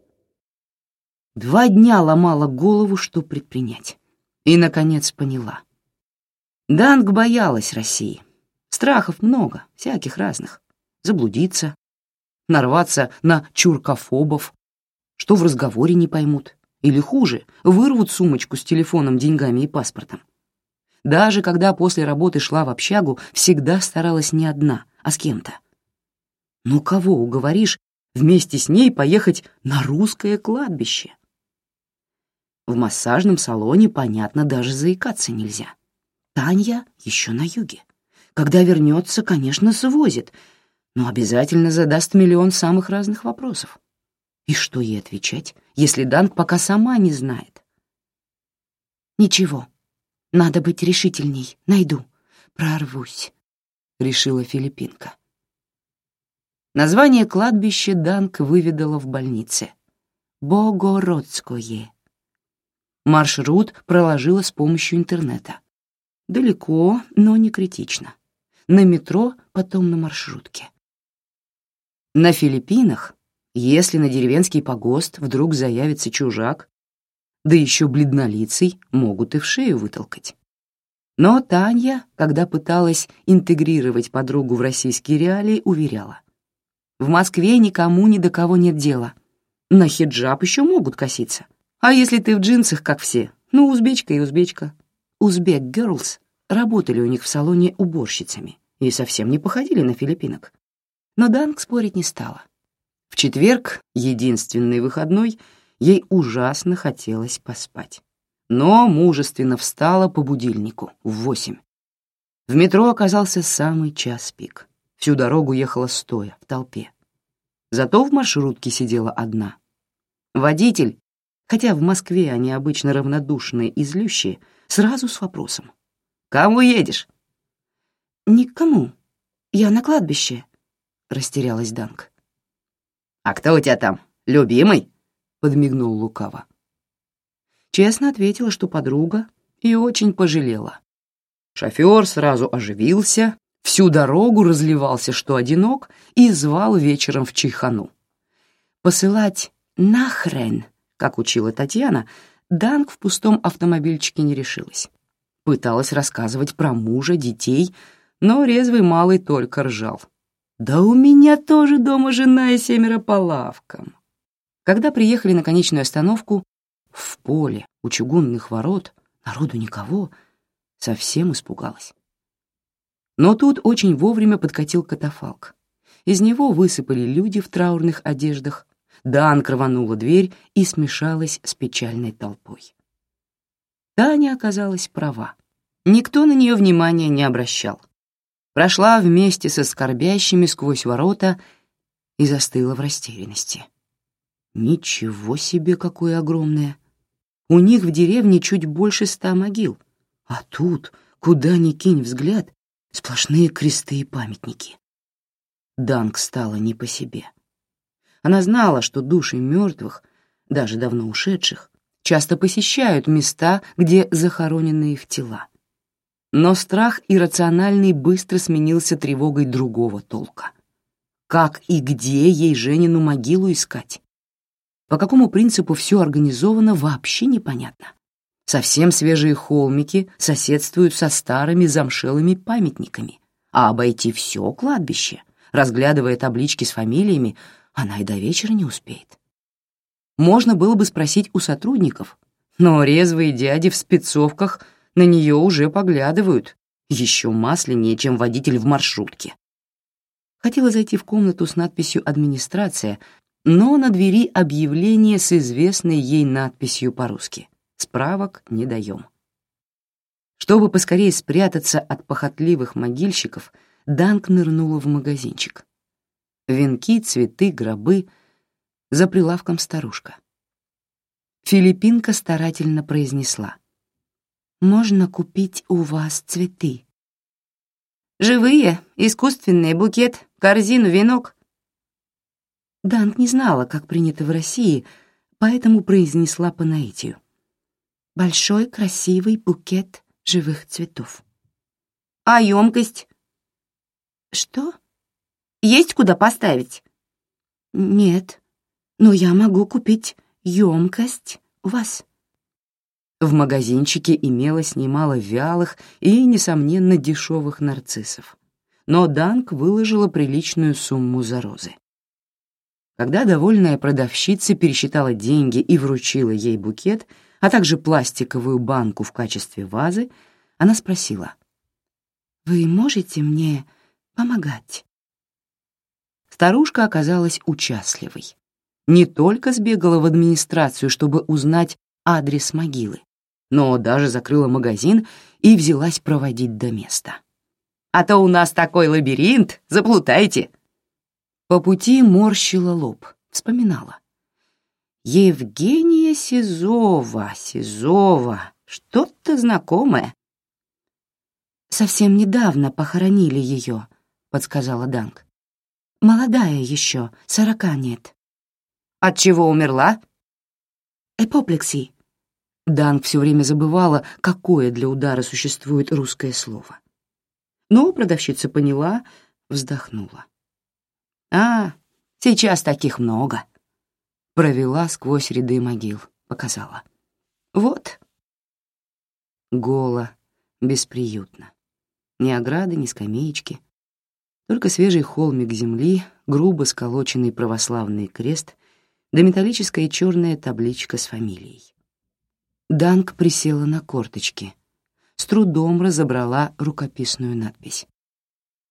S1: Два дня ломала голову, что предпринять. И, наконец, поняла. Данг боялась России. Страхов много, всяких разных. Заблудиться, нарваться на чуркофобов, что в разговоре не поймут, или хуже, вырвут сумочку с телефоном, деньгами и паспортом. Даже когда после работы шла в общагу, всегда старалась не одна, а с кем-то. Ну кого уговоришь вместе с ней поехать на русское кладбище? В массажном салоне, понятно, даже заикаться нельзя. Таня еще на юге. Когда вернется, конечно, свозит, но обязательно задаст миллион самых разных вопросов. И что ей отвечать, если Данк пока сама не знает? «Ничего, надо быть решительней, найду, прорвусь», — решила Филиппинка. Название кладбища Данк выведала в больнице. Богородское. Маршрут проложила с помощью интернета. Далеко, но не критично. На метро, потом на маршрутке. На Филиппинах если на деревенский погост вдруг заявится чужак, да еще бледнолицый, могут и в шею вытолкать. Но Таня, когда пыталась интегрировать подругу в российские реалии, уверяла. В Москве никому ни до кого нет дела. На хиджаб еще могут коситься. А если ты в джинсах, как все, ну, узбечка и узбечка. Узбек Girls работали у них в салоне уборщицами и совсем не походили на филиппинок. Но Данг спорить не стала. В четверг, единственный выходной, ей ужасно хотелось поспать. Но мужественно встала по будильнику в восемь. В метро оказался самый час пик. Всю дорогу ехала стоя, в толпе. Зато в маршрутке сидела одна. Водитель, хотя в Москве они обычно равнодушные и злющие, сразу с вопросом. «Кому едешь?» «Никому. Я на кладбище», — растерялась Данка. «А кто у тебя там, любимый?» — подмигнул лукаво. Честно ответила, что подруга, и очень пожалела. Шофер сразу оживился, всю дорогу разливался, что одинок, и звал вечером в чайхану. Посылать «нахрен», как учила Татьяна, Данг в пустом автомобильчике не решилась. Пыталась рассказывать про мужа, детей, но резвый малый только ржал. «Да у меня тоже дома жена и семеро по лавкам». Когда приехали на конечную остановку, в поле у чугунных ворот, народу никого, совсем испугалась. Но тут очень вовремя подкатил катафалк. Из него высыпали люди в траурных одеждах, Дан рванула дверь и смешалась с печальной толпой. Таня оказалась права. Никто на нее внимания не обращал прошла вместе со скорбящими сквозь ворота и застыла в растерянности. Ничего себе, какое огромное! У них в деревне чуть больше ста могил, а тут, куда ни кинь взгляд, сплошные кресты и памятники. Данг стала не по себе. Она знала, что души мертвых, даже давно ушедших, часто посещают места, где захоронены их тела. Но страх иррациональный быстро сменился тревогой другого толка. Как и где ей Женину могилу искать? По какому принципу все организовано, вообще непонятно. Совсем свежие холмики соседствуют со старыми замшелыми памятниками, а обойти все кладбище, разглядывая таблички с фамилиями, она и до вечера не успеет. Можно было бы спросить у сотрудников, но резвые дяди в спецовках на нее уже поглядывают, еще масленнее, чем водитель в маршрутке. Хотела зайти в комнату с надписью «Администрация», но на двери объявление с известной ей надписью по-русски. Справок не даем. Чтобы поскорее спрятаться от похотливых могильщиков, Данк нырнула в магазинчик. Венки, цветы, гробы. За прилавком старушка. Филиппинка старательно произнесла можно купить у вас цветы. Живые, искусственные, букет, корзину, венок. Дант не знала, как принято в России, поэтому произнесла по наитию. Большой красивый букет живых цветов. А емкость? Что? Есть куда поставить? Нет, но я могу купить емкость у вас. В магазинчике имелось немало вялых и, несомненно, дешевых нарциссов. Но Данк выложила приличную сумму за розы. Когда довольная продавщица пересчитала деньги и вручила ей букет, а также пластиковую банку в качестве вазы, она спросила, «Вы можете мне помогать?» Старушка оказалась участливой. Не только сбегала в администрацию, чтобы узнать адрес могилы, но даже закрыла магазин и взялась проводить до места. «А то у нас такой лабиринт, заплутайте!» По пути морщила лоб, вспоминала. «Евгения Сизова, Сизова, что-то знакомое». «Совсем недавно похоронили ее», — подсказала Данк. «Молодая еще, сорока нет». «От чего умерла?» «Эпоплексии». Данк все время забывала, какое для удара существует русское слово. Но продавщица поняла, вздохнула. «А, сейчас таких много». Провела сквозь ряды могил, показала. «Вот». Голо, бесприютно. Ни ограды, ни скамеечки. Только свежий холмик земли, грубо сколоченный православный крест да металлическая черная табличка с фамилией. Данк присела на корточки, с трудом разобрала рукописную надпись.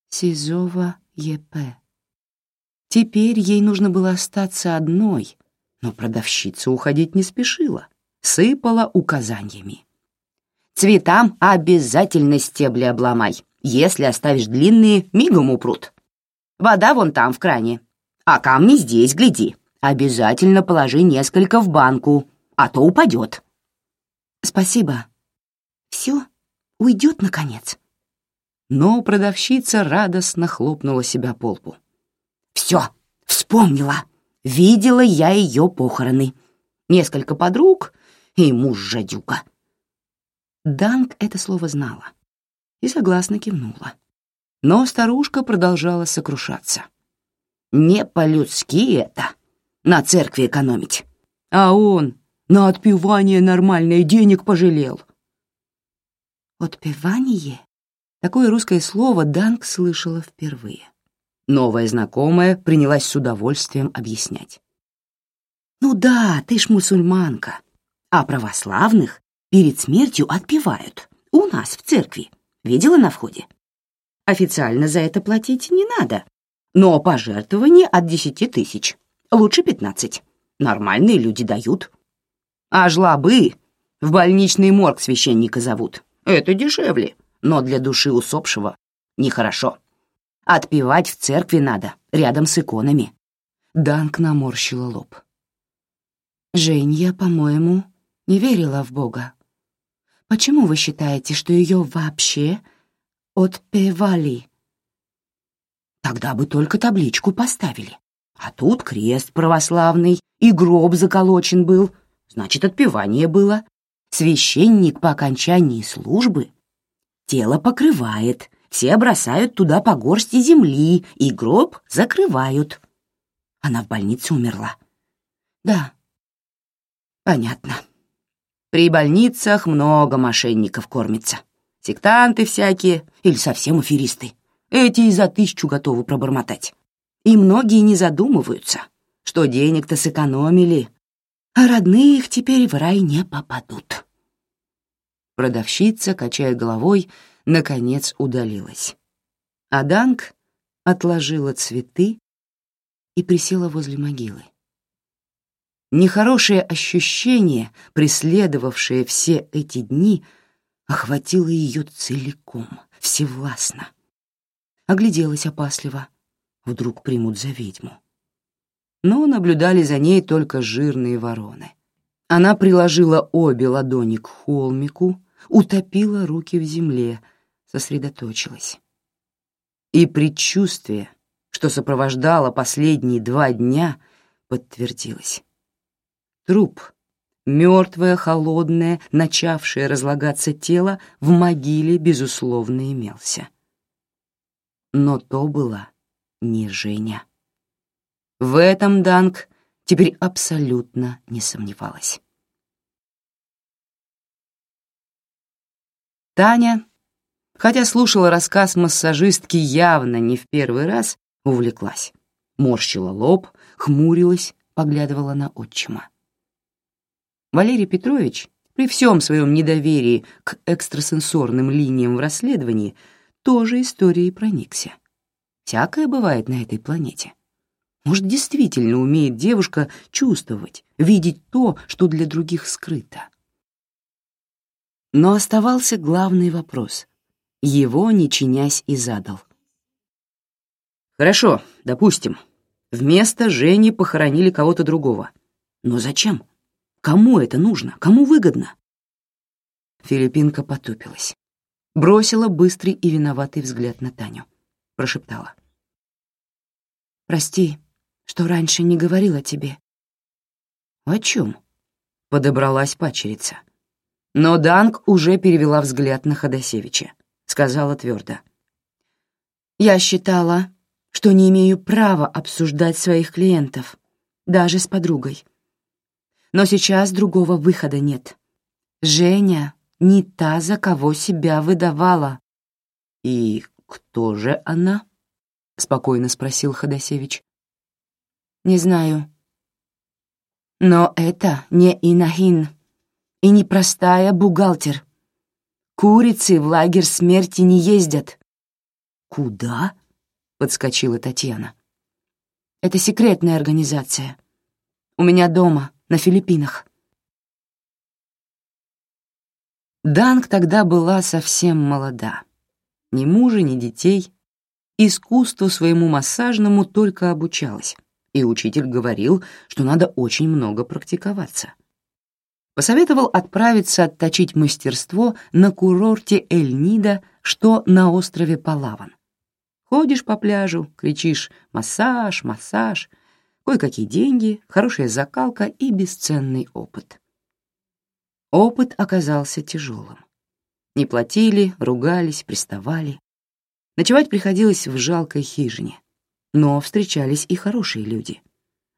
S1: «Сизова Е.П.» Теперь ей нужно было остаться одной, но продавщица уходить не спешила, сыпала указаниями. «Цветам обязательно стебли обломай. Если оставишь длинные, мигом упрут. Вода вон там в кране, а камни здесь, гляди. Обязательно положи несколько в банку, а то упадет». «Спасибо. Все, уйдет, наконец». Но продавщица радостно хлопнула себя по лбу. Все, вспомнила. Видела я ее похороны. Несколько подруг и муж жадюка. Данк это слово знала и согласно кивнула. Но старушка продолжала сокрушаться. Не по-людски это, на церкви экономить. А он на отпевание нормальное денег пожалел. Отпевание? Такое русское слово Данк слышала впервые. Новая знакомая принялась с удовольствием объяснять. «Ну да, ты ж мусульманка, а православных перед смертью отпевают. У нас в церкви. Видела на входе? Официально за это платить не надо, но пожертвование от десяти тысяч. Лучше пятнадцать. Нормальные люди дают. А жлобы в больничный морг священника зовут. Это дешевле, но для души усопшего нехорошо. Отпевать в церкви надо, рядом с иконами. Данк наморщила лоб. Женья, по-моему, не верила в Бога. Почему вы считаете, что ее вообще отпевали? Тогда бы только табличку поставили. А тут крест православный и гроб заколочен был, значит, отпевание было. Священник по окончании службы тело покрывает, все бросают туда по горсти земли и гроб закрывают. Она в больнице умерла. Да. Понятно. При больницах много мошенников кормится. Сектанты всякие или совсем аферисты. Эти и за тысячу готовы пробормотать. И многие не задумываются, что денег-то сэкономили, а родные их теперь в рай не попадут. Продавщица, качая головой, наконец удалилась. А Данг отложила цветы и присела возле могилы. Нехорошее ощущение, преследовавшее все эти дни, охватило ее целиком, всевластно. Огляделась опасливо. Вдруг примут за ведьму. Но наблюдали за ней только жирные вороны. Она приложила обе ладони к холмику, утопила руки в земле, сосредоточилась. И предчувствие, что сопровождало последние два дня, подтвердилось. Труп, мертвое, холодное, начавшее разлагаться тело, в могиле, безусловно, имелся. Но то была не Женя. В этом Данг теперь абсолютно не сомневалась. Таня хотя слушала рассказ массажистки явно не в первый раз, увлеклась. Морщила лоб, хмурилась, поглядывала на отчима. Валерий Петрович, при всем своем недоверии к экстрасенсорным линиям в расследовании, тоже историей проникся. Всякое бывает на этой планете. Может, действительно умеет девушка чувствовать, видеть то, что для других скрыто. Но оставался главный вопрос. Его, не чинясь, и задал. «Хорошо, допустим. Вместо Жени похоронили кого-то другого. Но зачем? Кому это нужно? Кому выгодно?» Филиппинка потупилась. Бросила быстрый и виноватый взгляд на Таню. Прошептала. «Прости, что раньше не говорила тебе». «О чем?» — подобралась пачерица. Но Данг уже перевела взгляд на Ходосевича. Сказала твердо. «Я считала, что не имею права обсуждать своих клиентов, даже с подругой. Но сейчас другого выхода нет. Женя не та, за кого себя выдавала». «И кто же она?» — спокойно спросил Ходосевич. «Не знаю». «Но это не Инахин и не простая бухгалтер. Курицы в лагерь смерти не ездят». «Куда?» — подскочила Татьяна. «Это секретная организация. У меня дома, на Филиппинах». Данг тогда была совсем молода. Ни мужа, ни детей. Искусству своему массажному только обучалась, и учитель говорил, что надо очень много практиковаться. Посоветовал отправиться отточить мастерство на курорте Эль-Нида, что на острове Палаван. Ходишь по пляжу, кричишь «массаж, массаж», кое-какие деньги, хорошая закалка и бесценный опыт. Опыт оказался тяжелым. Не платили, ругались, приставали. Ночевать приходилось в жалкой хижине. Но встречались и хорошие люди.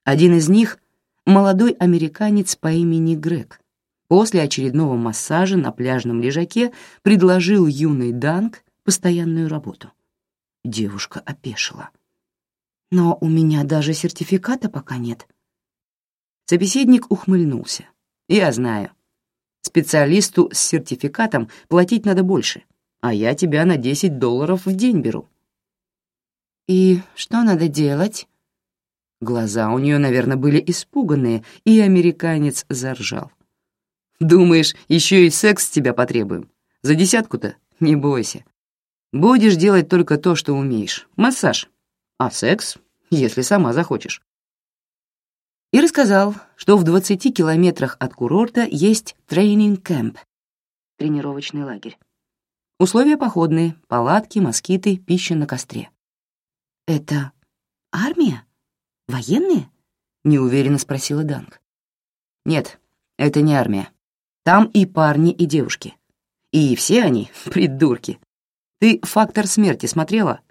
S1: Один из них — молодой американец по имени Грег, после очередного массажа на пляжном лежаке предложил юный Данг постоянную работу. Девушка опешила. «Но у меня даже сертификата пока нет». Собеседник ухмыльнулся. «Я знаю. Специалисту с сертификатом платить надо больше, а я тебя на 10 долларов в день беру». «И что надо делать?» Глаза у нее, наверное, были испуганные, и американец заржал. Думаешь, еще и секс с тебя потребуем? За десятку-то? Не бойся. Будешь делать только то, что умеешь. Массаж. А секс, если сама захочешь. И рассказал, что в 20 километрах от курорта есть тренинг-кэмп, тренировочный лагерь. Условия походные, палатки, москиты, пища на костре. «Это армия? Военные?» — неуверенно спросила Данг. «Нет, это не армия. Там и парни, и девушки. И все они <laughs> придурки. Ты «Фактор смерти» смотрела?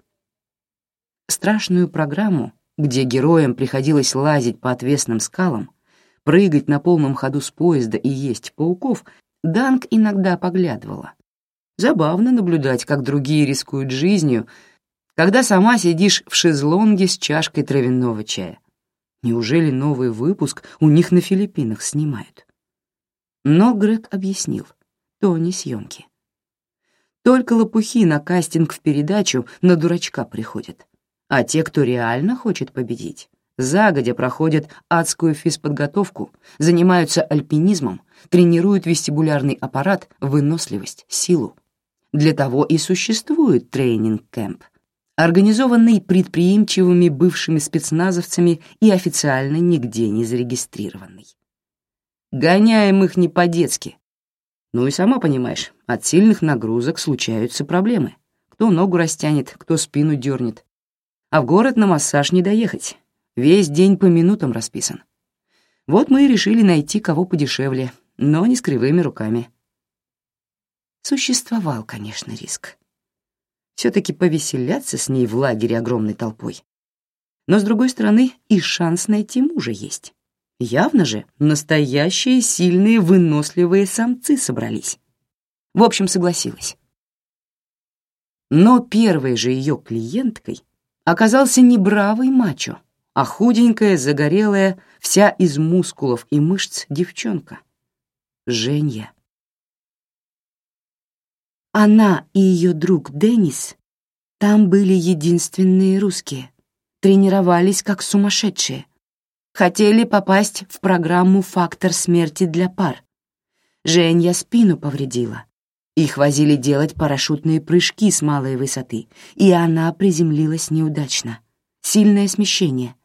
S1: Страшную программу, где героям приходилось лазить по отвесным скалам, прыгать на полном ходу с поезда и есть пауков, Данг иногда поглядывала. Забавно наблюдать, как другие рискуют жизнью, когда сама сидишь в шезлонге с чашкой травяного чая. Неужели новый выпуск у них на Филиппинах снимают? Но Грег объяснил, то не съемки. Только лопухи на кастинг в передачу на дурачка приходят. А те, кто реально хочет победить, загодя проходят адскую физподготовку, занимаются альпинизмом, тренируют вестибулярный аппарат, выносливость, силу. Для того и существует тренинг-кэмп, организованный предприимчивыми бывшими спецназовцами и официально нигде не зарегистрированный. Гоняем их не по-детски. Ну и сама понимаешь, от сильных нагрузок случаются проблемы. Кто ногу растянет, кто спину дернет. А в город на массаж не доехать. Весь день по минутам расписан. Вот мы и решили найти кого подешевле, но не с кривыми руками. Существовал, конечно, риск. Все-таки повеселяться с ней в лагере огромной толпой. Но, с другой стороны, и шанс найти мужа есть. Явно же настоящие сильные выносливые самцы собрались. В общем, согласилась. Но первой же ее клиенткой оказался не бравый мачо, а худенькая, загорелая, вся из мускулов и мышц девчонка. Женя. Она и ее друг Денис там были единственные русские. Тренировались как сумасшедшие. Хотели попасть в программу «Фактор смерти для пар». Женя спину повредила. Их возили делать парашютные прыжки с малой высоты, и она приземлилась неудачно. Сильное смещение.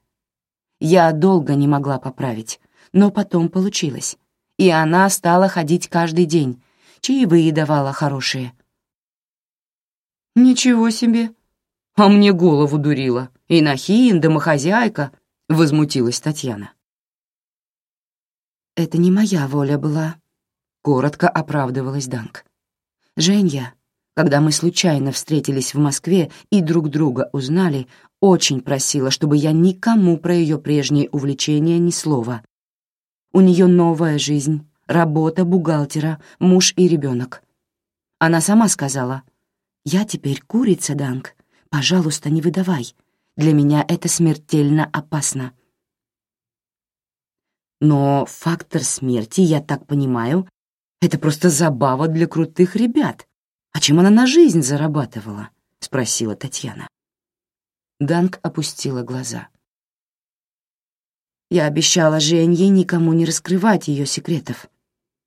S1: Я долго не могла поправить, но потом получилось. И она стала ходить каждый день, чаевые давала хорошие. «Ничего себе! А мне голову дурила. И нахин, домохозяйка!» — возмутилась Татьяна. «Это не моя воля была», — коротко оправдывалась Данк. «Женя, когда мы случайно встретились в Москве и друг друга узнали, очень просила, чтобы я никому про ее прежние увлечения ни слова. У нее новая жизнь, работа бухгалтера, муж и ребенок. Она сама сказала, «Я теперь курица, Данк, пожалуйста, не выдавай. Для меня это смертельно опасно». Но фактор смерти, я так понимаю, это просто забава для крутых ребят. А чем она на жизнь зарабатывала? — спросила Татьяна. Данк опустила глаза. Я обещала Жене никому не раскрывать ее секретов.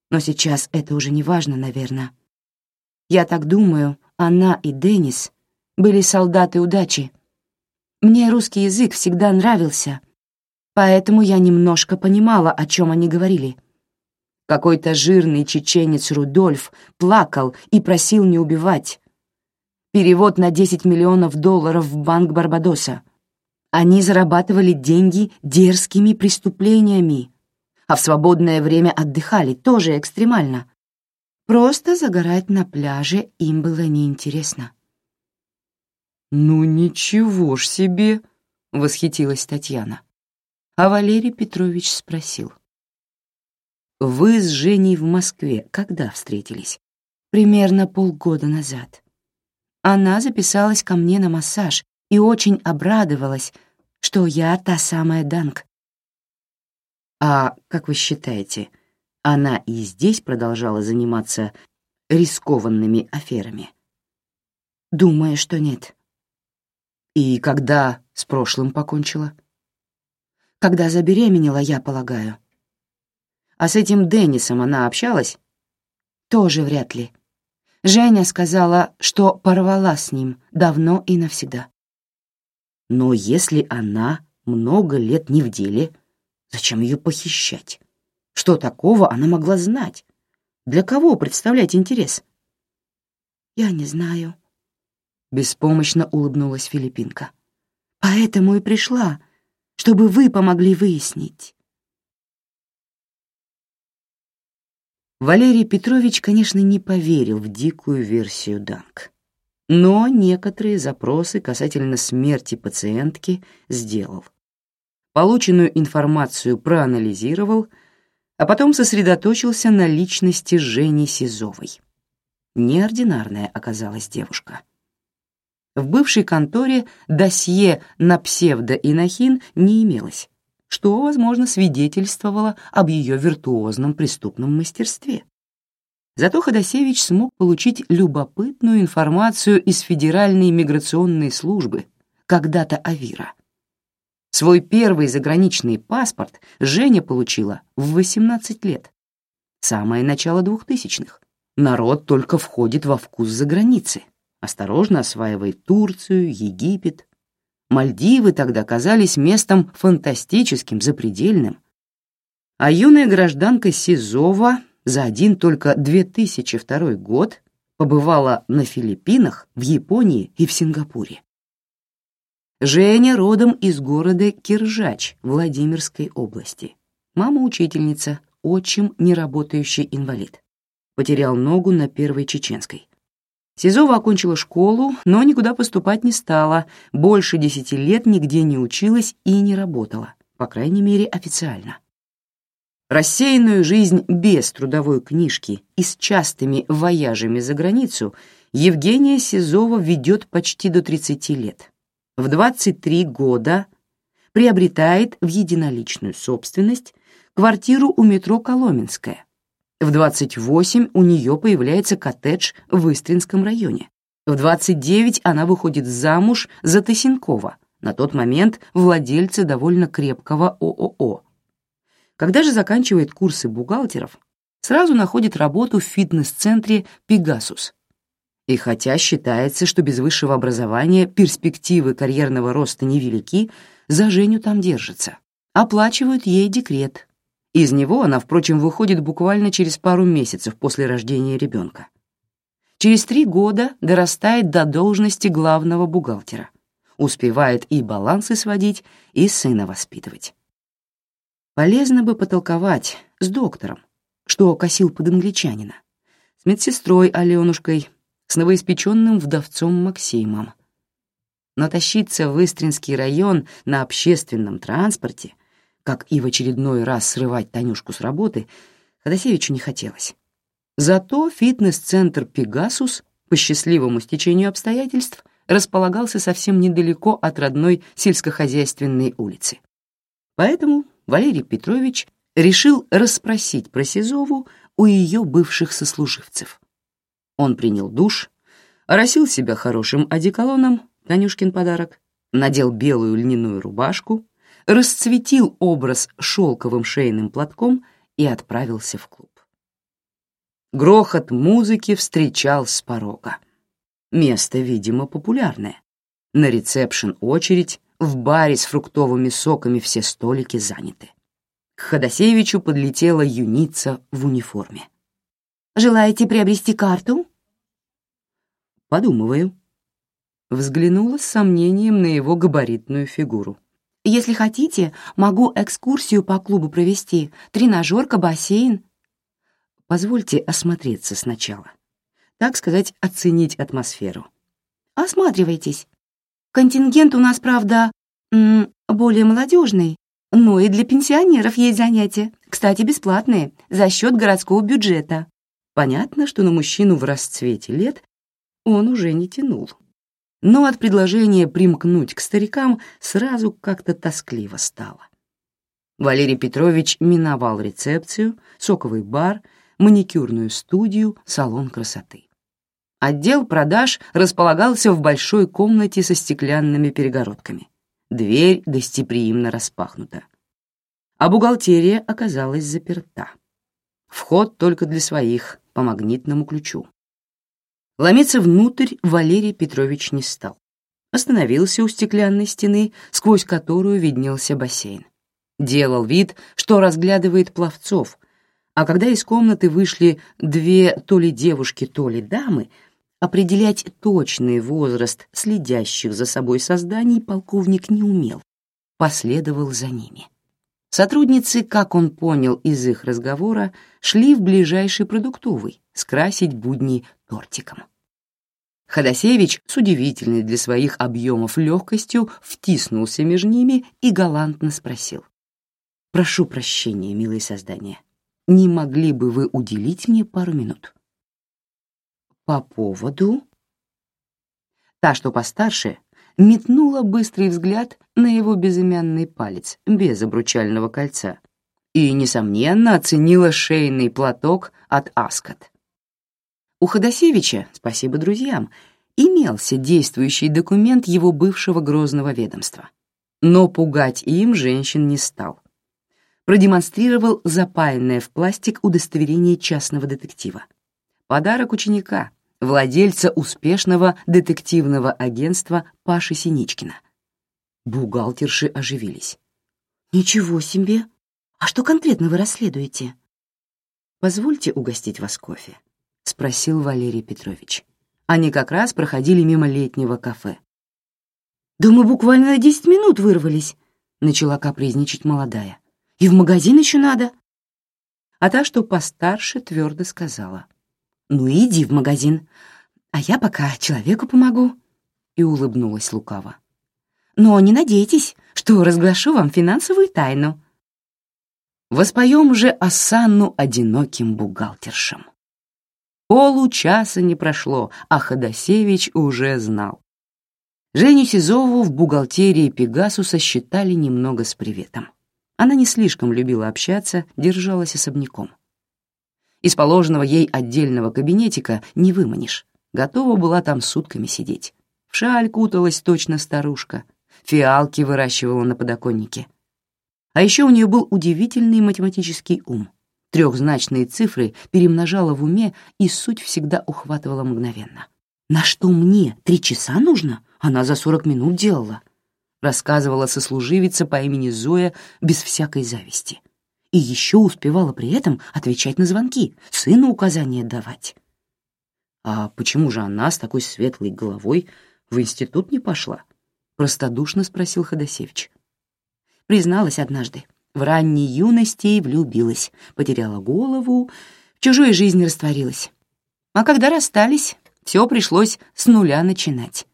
S1: Но сейчас это уже не важно, наверное. Я так думаю, она и Денис были солдаты удачи. Мне русский язык всегда нравился, поэтому я немножко понимала, о чем они говорили. Какой-то жирный чеченец Рудольф плакал и просил не убивать, перевод на 10 миллионов долларов в Банк Барбадоса. Они зарабатывали деньги дерзкими преступлениями, а в свободное время отдыхали, тоже экстремально. Просто загорать на пляже им было неинтересно. «Ну ничего ж себе!» — восхитилась Татьяна. А Валерий Петрович спросил. «Вы с Женей в Москве когда встретились?» «Примерно полгода назад. Она записалась ко мне на массаж и очень обрадовалась, что я та самая Данк. А как вы считаете, она и здесь продолжала заниматься рискованными аферами? Думаю, что нет. И когда с прошлым покончила? Когда забеременела, я полагаю. А с этим Деннисом она общалась? Тоже вряд ли. Женя сказала, что порвала с ним давно и навсегда. Но если она много лет не в деле, зачем ее похищать? Что такого она могла знать? Для кого представлять интерес? Я не знаю. Беспомощно улыбнулась Филиппинка. Поэтому и пришла, чтобы вы помогли выяснить. Валерий Петрович, конечно, не поверил в дикую версию Данк, но некоторые запросы касательно смерти пациентки сделал. Полученную информацию проанализировал, а потом сосредоточился на личности Жени Сизовой. Неординарная оказалась девушка. В бывшей конторе досье на псевдоинохин не имелось, что, возможно, свидетельствовало об ее виртуозном преступном мастерстве. Зато Ходосевич смог получить любопытную информацию из Федеральной миграционной службы, когда-то Авира. Свой первый заграничный паспорт Женя получила в 18 лет. Самое начало двухтысячных. Народ только входит во вкус за границы, осторожно осваивает Турцию, Египет, Мальдивы тогда казались местом фантастическим, запредельным. А юная гражданка Сизова за один только 2002 год побывала на Филиппинах, в Японии и в Сингапуре. Женя родом из города Киржач Владимирской области. Мама учительница, отчим неработающий инвалид. Потерял ногу на Первой Чеченской. Сизова окончила школу, но никуда поступать не стала, больше десяти лет нигде не училась и не работала, по крайней мере, официально. Рассеянную жизнь без трудовой книжки и с частыми вояжами за границу Евгения Сизова ведет почти до 30 лет. В 23 года приобретает в единоличную собственность квартиру у метро Коломенская. В 28 у нее появляется коттедж в Истринском районе. В 29 она выходит замуж за Тысенкова, на тот момент владельца довольно крепкого ООО. Когда же заканчивает курсы бухгалтеров, сразу находит работу в фитнес-центре «Пегасус». И хотя считается, что без высшего образования перспективы карьерного роста невелики, за Женю там держатся. Оплачивают ей декрет. Из него она, впрочем, выходит буквально через пару месяцев после рождения ребенка. Через три года дорастает до должности главного бухгалтера. Успевает и балансы сводить, и сына воспитывать. Полезно бы потолковать с доктором, что косил под англичанина, с медсестрой Аленушкой, с новоиспеченным вдовцом Максимом. Но тащиться в Истринский район на общественном транспорте, как и в очередной раз срывать Танюшку с работы, Ходосевичу не хотелось. Зато фитнес-центр «Пегасус» по счастливому стечению обстоятельств располагался совсем недалеко от родной сельскохозяйственной улицы. Поэтому Валерий Петрович решил расспросить про Сизову у ее бывших сослуживцев. Он принял душ, оросил себя хорошим одеколоном, Танюшкин подарок, надел белую льняную рубашку, расцветил образ шелковым шейным платком и отправился в клуб. Грохот музыки встречал с порога. Место, видимо, популярное. На ресепшн очередь, в баре с фруктовыми соками все столики заняты. К Ходосевичу подлетела юница в униформе. «Желаете приобрести карту?» «Подумываю». Взглянула с сомнением на его габаритную фигуру. «Если хотите, могу экскурсию по клубу провести. Тренажерка, бассейн». «Позвольте осмотреться сначала. Так сказать, оценить атмосферу». «Осматривайтесь. Контингент у нас, правда, более молодежный, но и для пенсионеров есть занятия, кстати, бесплатные, за счет городского бюджета. Понятно, что на мужчину в расцвете лет он уже не тянул. Но от предложения примкнуть к старикам сразу как-то тоскливо стало. Валерий Петрович миновал рецепцию, соковый бар, маникюрную студию, салон красоты. Отдел продаж располагался в большой комнате со стеклянными перегородками. Дверь гостеприимно распахнута. А бухгалтерия оказалась заперта. Вход только для своих, по магнитному ключу. Ломиться внутрь Валерий Петрович не стал. Остановился у стеклянной стены, сквозь которую виднелся бассейн. Делал вид, что разглядывает пловцов, а когда из комнаты вышли две то ли девушки, то ли дамы, Определять точный возраст следящих за собой созданий полковник не умел, последовал за ними. Сотрудницы, как он понял из их разговора, шли в ближайший продуктовый скрасить будни тортиком. Ходосевич с удивительной для своих объемов легкостью втиснулся между ними и галантно спросил. «Прошу прощения, милые создания, не могли бы вы уделить мне пару минут?» По поводу... Та, что постарше, метнула быстрый взгляд на его безымянный палец без обручального кольца и, несомненно, оценила шейный платок от Аскот. У Ходосевича, спасибо друзьям, имелся действующий документ его бывшего грозного ведомства. Но пугать им женщин не стал. Продемонстрировал запаянное в пластик удостоверение частного детектива. Подарок ученика, владельца успешного детективного агентства Паши Синичкина. Бухгалтерши оживились. «Ничего себе! А что конкретно вы расследуете?» «Позвольте угостить вас кофе», — спросил Валерий Петрович. Они как раз проходили мимо летнего кафе. «Да мы буквально на десять минут вырвались», — начала капризничать молодая. «И в магазин еще надо». А та, что постарше, твердо сказала. «Ну иди в магазин, а я пока человеку помогу», — и улыбнулась лукаво. «Но не надейтесь, что разглашу вам финансовую тайну». Воспоем же Асанну одиноким бухгалтершам. Получаса не прошло, а Ходосевич уже знал. Женю Сизову в бухгалтерии Пегасуса считали немного с приветом. Она не слишком любила общаться, держалась особняком. Из положенного ей отдельного кабинетика не выманишь. Готова была там сутками сидеть. В шаль куталась точно старушка, фиалки выращивала на подоконнике. А еще у нее был удивительный математический ум. Трехзначные цифры перемножала в уме и суть всегда ухватывала мгновенно. «На что мне? Три часа нужно? Она за сорок минут делала», — рассказывала сослуживица по имени Зоя без всякой зависти. И еще успевала при этом отвечать на звонки, сыну указания давать. А почему же она с такой светлой головой в институт не пошла? Простодушно спросил Ходосевич. Призналась однажды. В ранней юности влюбилась, потеряла голову, в чужой жизни растворилась. А когда расстались, все пришлось с нуля начинать.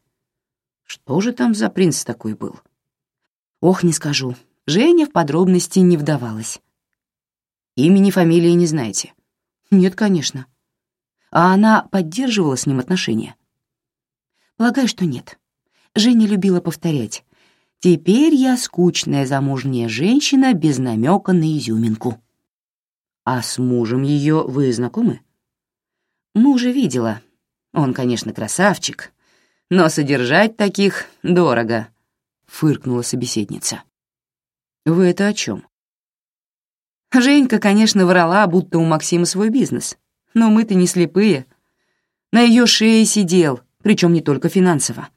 S1: Что же там за принц такой был? Ох, не скажу. Женя в подробности не вдавалась. Имени, фамилии не знаете? Нет, конечно. А она поддерживала с ним отношения? Полагаю, что нет. Женя любила повторять. «Теперь я скучная замужняя женщина без намека на изюминку». «А с мужем ее вы знакомы?» «Мужа видела. Он, конечно, красавчик, но содержать таких дорого», — фыркнула собеседница. «Вы это о чем?» Женька, конечно, врала, будто у Максима свой бизнес. Но мы-то не слепые. На ее шее сидел, причем не только финансово.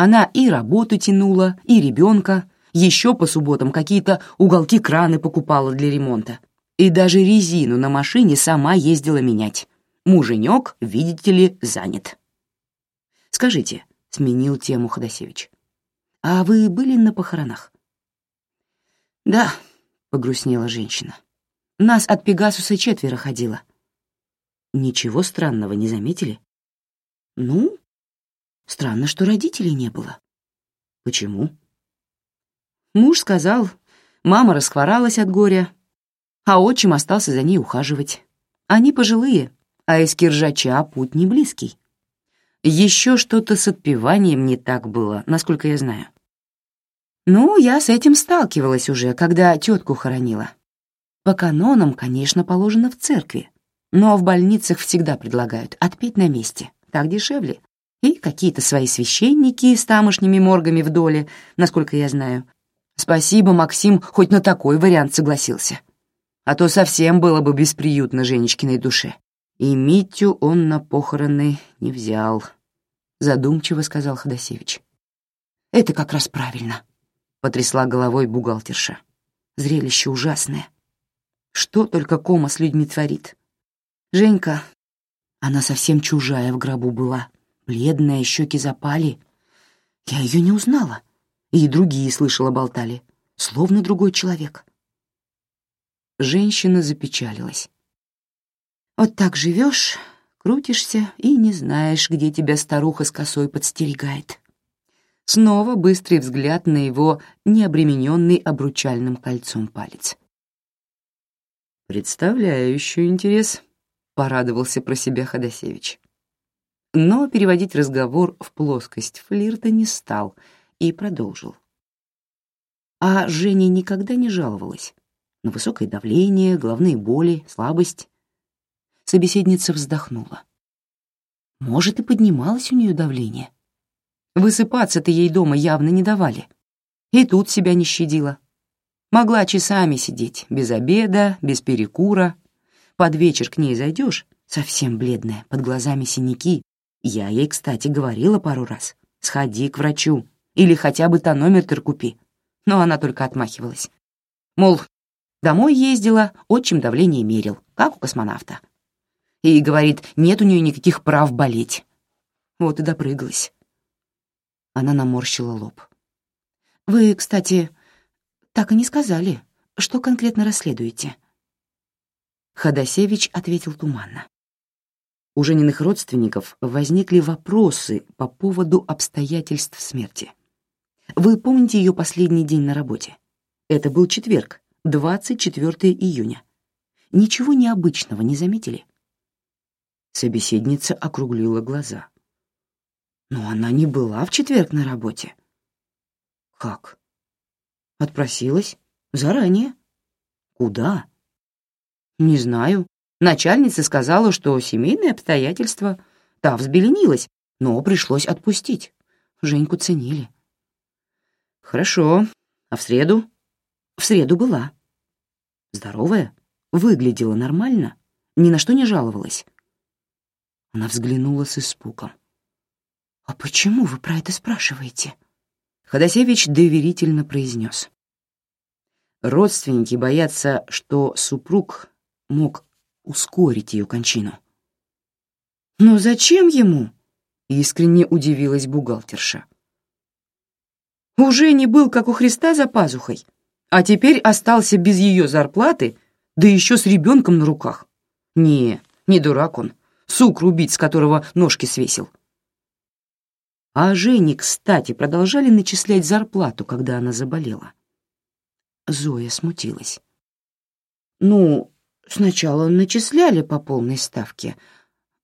S1: Она и работу тянула, и ребенка, еще по субботам какие-то уголки краны покупала для ремонта. И даже резину на машине сама ездила менять. Муженек, видите ли, занят. «Скажите», — сменил тему Ходосевич, — «а вы были на похоронах?» «Да», — погрустнела женщина. «Нас от Пегасуса четверо ходило. Ничего странного не заметили? Ну, странно, что родителей не было. Почему? Муж сказал, мама расхворалась от горя, а отчим остался за ней ухаживать. Они пожилые, а из Киржача путь не близкий. Еще что-то с отпеванием не так было, насколько я знаю. Ну, я с этим сталкивалась уже, когда тетку хоронила. По канонам, конечно, положено в церкви, но в больницах всегда предлагают отпеть на месте, так дешевле. И какие-то свои священники с тамошними моргами в доле, насколько я знаю. Спасибо, Максим хоть на такой вариант согласился. А то совсем было бы бесприютно Женечкиной душе. И Митю он на похороны не взял, задумчиво сказал Ходосевич. Это как раз правильно, потрясла головой бухгалтерша. Зрелище ужасное. Что только кома с людьми творит. Женька, она совсем чужая в гробу была, бледная, щеки запали. Я ее не узнала, и другие, слышала, болтали, словно другой человек. Женщина запечалилась. Вот так живешь, крутишься и не знаешь, где тебя старуха с косой подстерегает. Снова быстрый взгляд на его необремененный обручальным кольцом палец. «Представляю еще интерес», порадовался про себя Ходосевич. Но переводить разговор в плоскость флирта не стал и продолжил. А Женя никогда не жаловалась на высокое давление, головные боли, слабость. Собеседница вздохнула. Может, и поднималось у нее давление. Высыпаться-то ей дома явно не давали. И тут себя не щадила. Могла часами сидеть, без обеда, без перекура, под вечер к ней зайдешь, совсем бледная, под глазами синяки. Я ей, кстати, говорила пару раз. Сходи к врачу или хотя бы тонометр купи. Но она только отмахивалась. Мол, домой ездила, отчим давление мерил, как у космонавта. И говорит, нет у нее никаких прав болеть. Вот и допрыгалась. Она наморщила лоб. «Вы, кстати, так и не сказали, что конкретно расследуете?» Ходосевич ответил туманно. У Жениных родственников возникли вопросы по поводу обстоятельств смерти. Вы помните ее последний день на работе? Это был четверг, 24 июня. Ничего необычного не заметили? Собеседница округлила глаза. Но она не была в четверг на работе. Как? Отпросилась? Заранее. Куда? Не знаю. Начальница сказала, что семейные обстоятельства. Та взбеленилась, но пришлось отпустить. Женьку ценили. Хорошо. А в среду? В среду была. Здоровая? Выглядела нормально? Ни на что не жаловалась? Она взглянула с испугом. «А почему вы про это спрашиваете?» Ходосевич доверительно произнес. Родственники боятся, что супруг мог ускорить ее кончину. «Но зачем ему?» — искренне удивилась бухгалтерша. «Уже не был, как у Христа, за пазухой, а теперь остался без ее зарплаты, да еще с ребенком на руках. Не, не дурак он, сук рубить, с которого ножки свесил». А Жене, кстати, продолжали начислять зарплату, когда она заболела. Зоя смутилась. «Ну, сначала начисляли по полной ставке,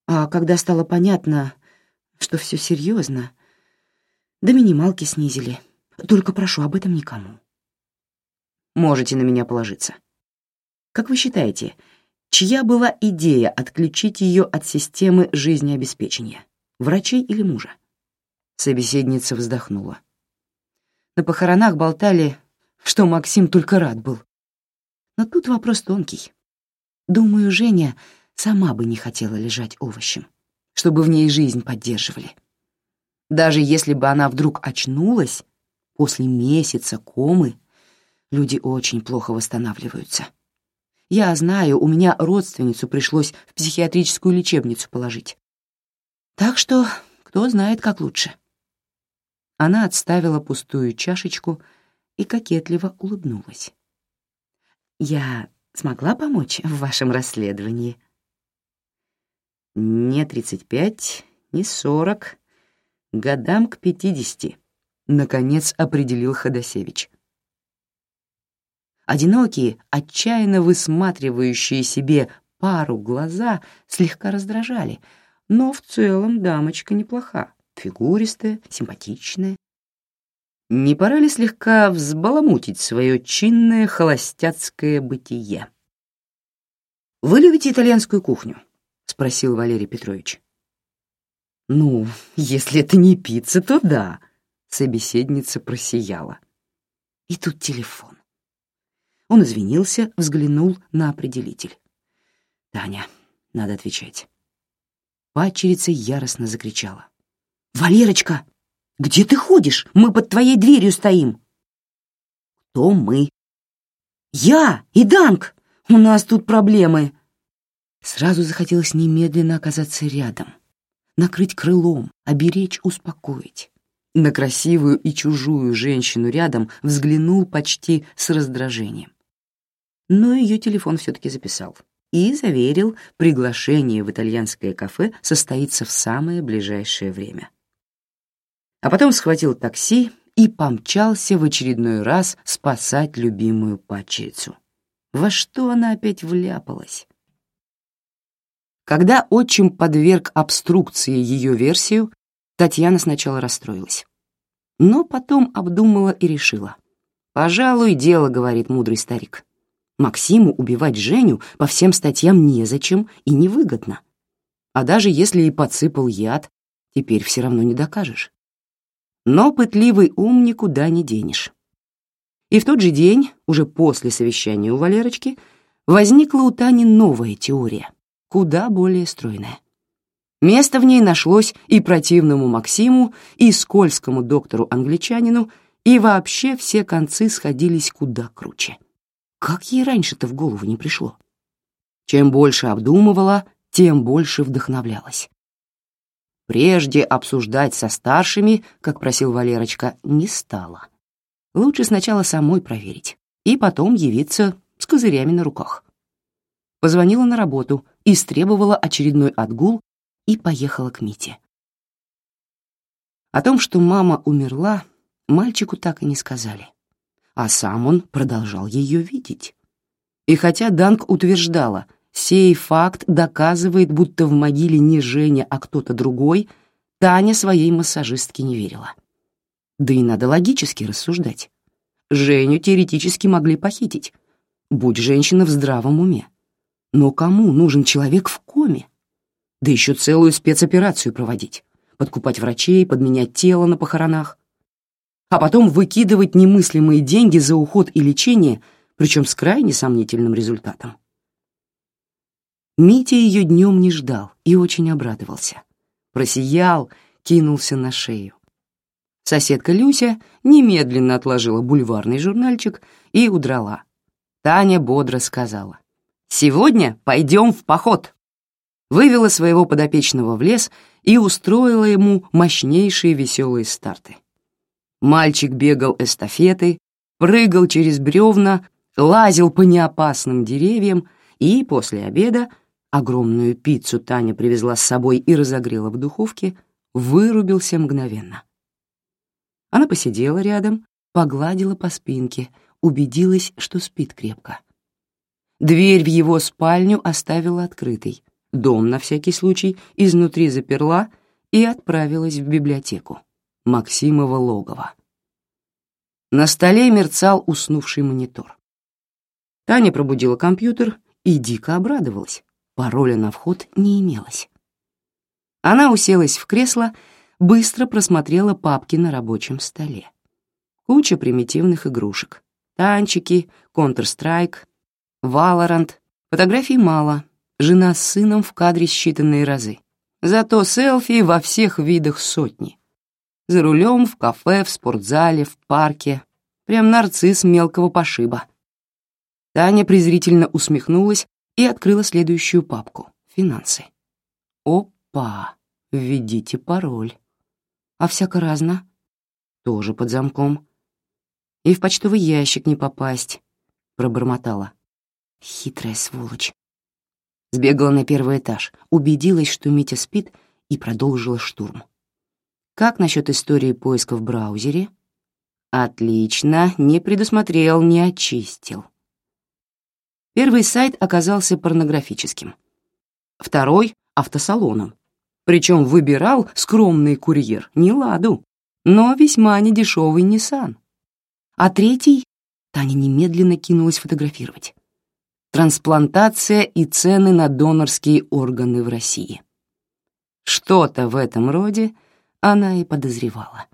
S1: а когда стало понятно, что все серьезно, до минималки снизили. Только прошу об этом никому». «Можете на меня положиться. Как вы считаете, чья была идея отключить ее от системы жизнеобеспечения? Врачей или мужа?» Собеседница вздохнула. На похоронах болтали что Максим только рад был. Но тут вопрос тонкий. Думаю, Женя сама бы не хотела лежать овощем, чтобы в ней жизнь поддерживали. Даже если бы она вдруг очнулась, после месяца комы люди очень плохо восстанавливаются. Я знаю, у меня родственницу пришлось в психиатрическую лечебницу положить. Так что кто знает, как лучше. Она отставила пустую чашечку и кокетливо улыбнулась. «Я смогла помочь в вашем расследовании?» «Не тридцать пять, не сорок, годам к пятидесяти», — наконец определил Ходосевич. Одинокие, отчаянно высматривающие себе пару глаза слегка раздражали, но в целом дамочка неплоха, фигуристая, симпатичная, не пора ли слегка взбаламутить свое чинное холостяцкое бытие? «Вы любите итальянскую кухню?» — спросил Валерий Петрович. «Ну, если это не пицца, то да», — собеседница просияла. И тут телефон. Он извинился, взглянул на определитель. «Таня, надо отвечать». Падчерица яростно закричала. «Валерочка, где ты ходишь? Мы под твоей дверью стоим. Кто мы? Я и Данк. У нас тут проблемы. Сразу захотелось немедленно оказаться рядом, накрыть крылом, оберечь, успокоить. На красивую и чужую женщину рядом взглянул почти с раздражением. Но ее телефон все-таки записал и заверил, приглашение в итальянское кафе состоится в самое ближайшее время а потом схватил такси и помчался в очередной раз спасать любимую падчерицу. Во что она опять вляпалась? Когда отчим подверг обструкции ее версию, Татьяна сначала расстроилась. Но потом обдумала и решила. «Пожалуй, дело, — говорит мудрый старик. Максиму убивать Женю по всем статьям незачем и невыгодно. А даже если и подсыпал яд, теперь все равно не докажешь. Но пытливый ум никуда не денешь. И в тот же день, уже после совещания у Валерочки, возникла у Тани новая теория, куда более стройная. Место в ней нашлось и противному Максиму, и скользкому доктору-англичанину, и вообще все концы сходились куда круче. Как ей раньше-то в голову не пришло? Чем больше обдумывала, тем больше вдохновлялась. Прежде обсуждать со старшими, как просил Валерочка, не стала. Лучше сначала самой проверить, и потом явиться с козырями на руках. Позвонила на работу, истребовала очередной отгул и поехала к Мите. О том, что мама умерла, мальчику так и не сказали, а сам он продолжал ее видеть. И хотя Данк утверждала, Сей факт доказывает, будто в могиле не Женя, а кто-то другой, Таня своей массажистке не верила. Да и надо логически рассуждать. Женю теоретически могли похитить. Будь женщина в здравом уме. Но кому нужен человек в коме? Да еще целую спецоперацию проводить. Подкупать врачей, подменять тело на похоронах. А потом выкидывать немыслимые деньги за уход и лечение, причем с крайне сомнительным результатом. Митя ее днем не ждал и очень обрадовался. Просиял, кинулся на шею. Соседка Люся немедленно отложила бульварный журнальчик и удрала. Таня бодро сказала. «Сегодня пойдем в поход!» Вывела своего подопечного в лес и устроила ему мощнейшие веселые старты. Мальчик бегал эстафетой, прыгал через бревна, лазил по неопасным деревьям и после обеда огромную пиццу Таня привезла с собой и разогрела в духовке, вырубился мгновенно. Она посидела рядом, погладила по спинке, убедилась, что спит крепко. Дверь в его спальню оставила открытой, дом на всякий случай изнутри заперла и отправилась в библиотеку. Максимова логова. На столе мерцал уснувший монитор. Таня пробудила компьютер и дико обрадовалась. Пароля на вход не имелось. Она уселась в кресло, быстро просмотрела папки на рабочем столе. Куча примитивных игрушек. Танчики, Counter-Strike, Valorant. Фотографий мало. Жена с сыном в кадре считанные разы. Зато селфи во всех видах сотни. За рулем, в кафе, в спортзале, в парке. Прям нарцисс мелкого пошиба. Таня презрительно усмехнулась и открыла следующую папку «Финансы». Опа! Введите пароль. А всяко разно. Тоже под замком. И в почтовый ящик не попасть, пробормотала. Хитрая сволочь. Сбегала на первый этаж, убедилась, что Митя спит, и продолжила штурм. Как насчет истории поиска в браузере? Отлично, не предусмотрел, не очистил. Первый сайт оказался порнографическим. Второй — автосалоном. Причем выбирал скромный курьер не ладу, но весьма недешевый Nissan. А третий Таня немедленно кинулась фотографировать. Трансплантация и цены на донорские органы в России. Что-то в этом роде она и подозревала.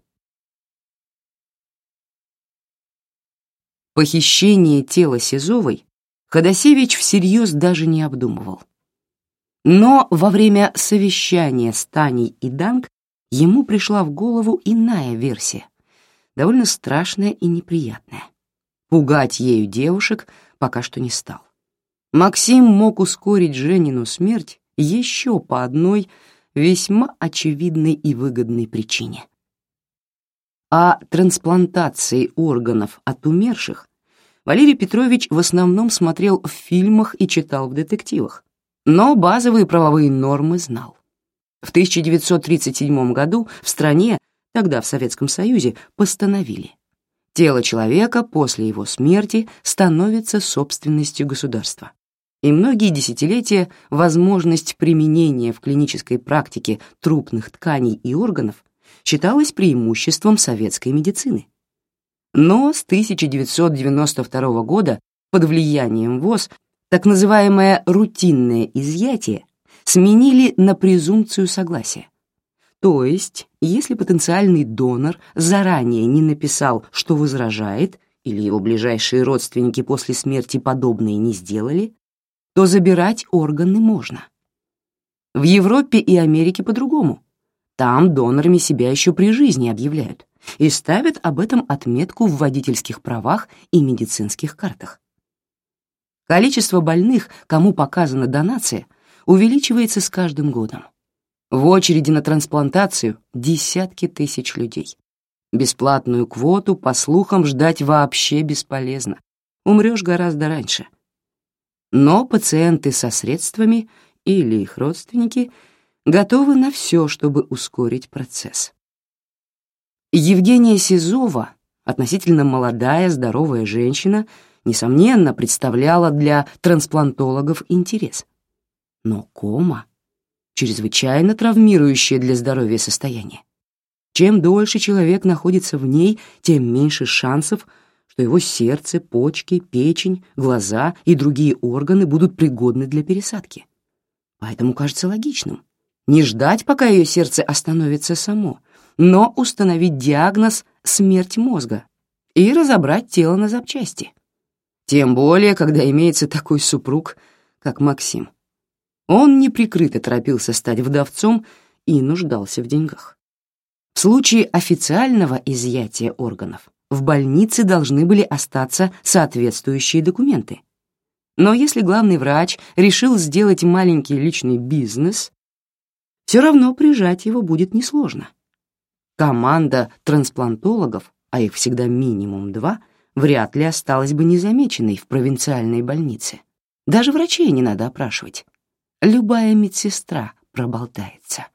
S1: Похищение тела Сизовой Ходосевич всерьез даже не обдумывал. Но во время совещания с Таней и Данг ему пришла в голову иная версия, довольно страшная и неприятная. Пугать ею девушек пока что не стал. Максим мог ускорить Женину смерть еще по одной весьма очевидной и выгодной причине. О трансплантации органов от умерших Валерий Петрович в основном смотрел в фильмах и читал в детективах, но базовые правовые нормы знал. В 1937 году в стране, тогда в Советском Союзе, постановили, тело человека после его смерти становится собственностью государства. И многие десятилетия возможность применения в клинической практике трупных тканей и органов считалась преимуществом советской медицины. Но с 1992 года под влиянием ВОЗ так называемое рутинное изъятие сменили на презумпцию согласия. То есть, если потенциальный донор заранее не написал, что возражает, или его ближайшие родственники после смерти подобные не сделали, то забирать органы можно. В Европе и Америке по-другому. Там донорами себя еще при жизни объявляют и ставят об этом отметку в водительских правах и медицинских картах. Количество больных, кому показана донация, увеличивается с каждым годом. В очереди на трансплантацию десятки тысяч людей. Бесплатную квоту, по слухам, ждать вообще бесполезно. Умрешь гораздо раньше. Но пациенты со средствами или их родственники готовы на все, чтобы ускорить процесс. Евгения Сизова, относительно молодая, здоровая женщина, несомненно, представляла для трансплантологов интерес. Но кома чрезвычайно травмирующее для здоровья состояние. Чем дольше человек находится в ней, тем меньше шансов, что его сердце, почки, печень, глаза и другие органы будут пригодны для пересадки. Поэтому кажется логичным не ждать, пока ее сердце остановится само, но установить диагноз «смерть мозга» и разобрать тело на запчасти. Тем более, когда имеется такой супруг, как Максим. Он неприкрыто торопился стать вдовцом и нуждался в деньгах. В случае официального изъятия органов в больнице должны были остаться соответствующие документы. Но если главный врач решил сделать маленький личный бизнес, все равно прижать его будет несложно. Команда трансплантологов, а их всегда минимум два, вряд ли осталась бы незамеченной в провинциальной больнице. Даже врачей не надо опрашивать. Любая медсестра проболтается.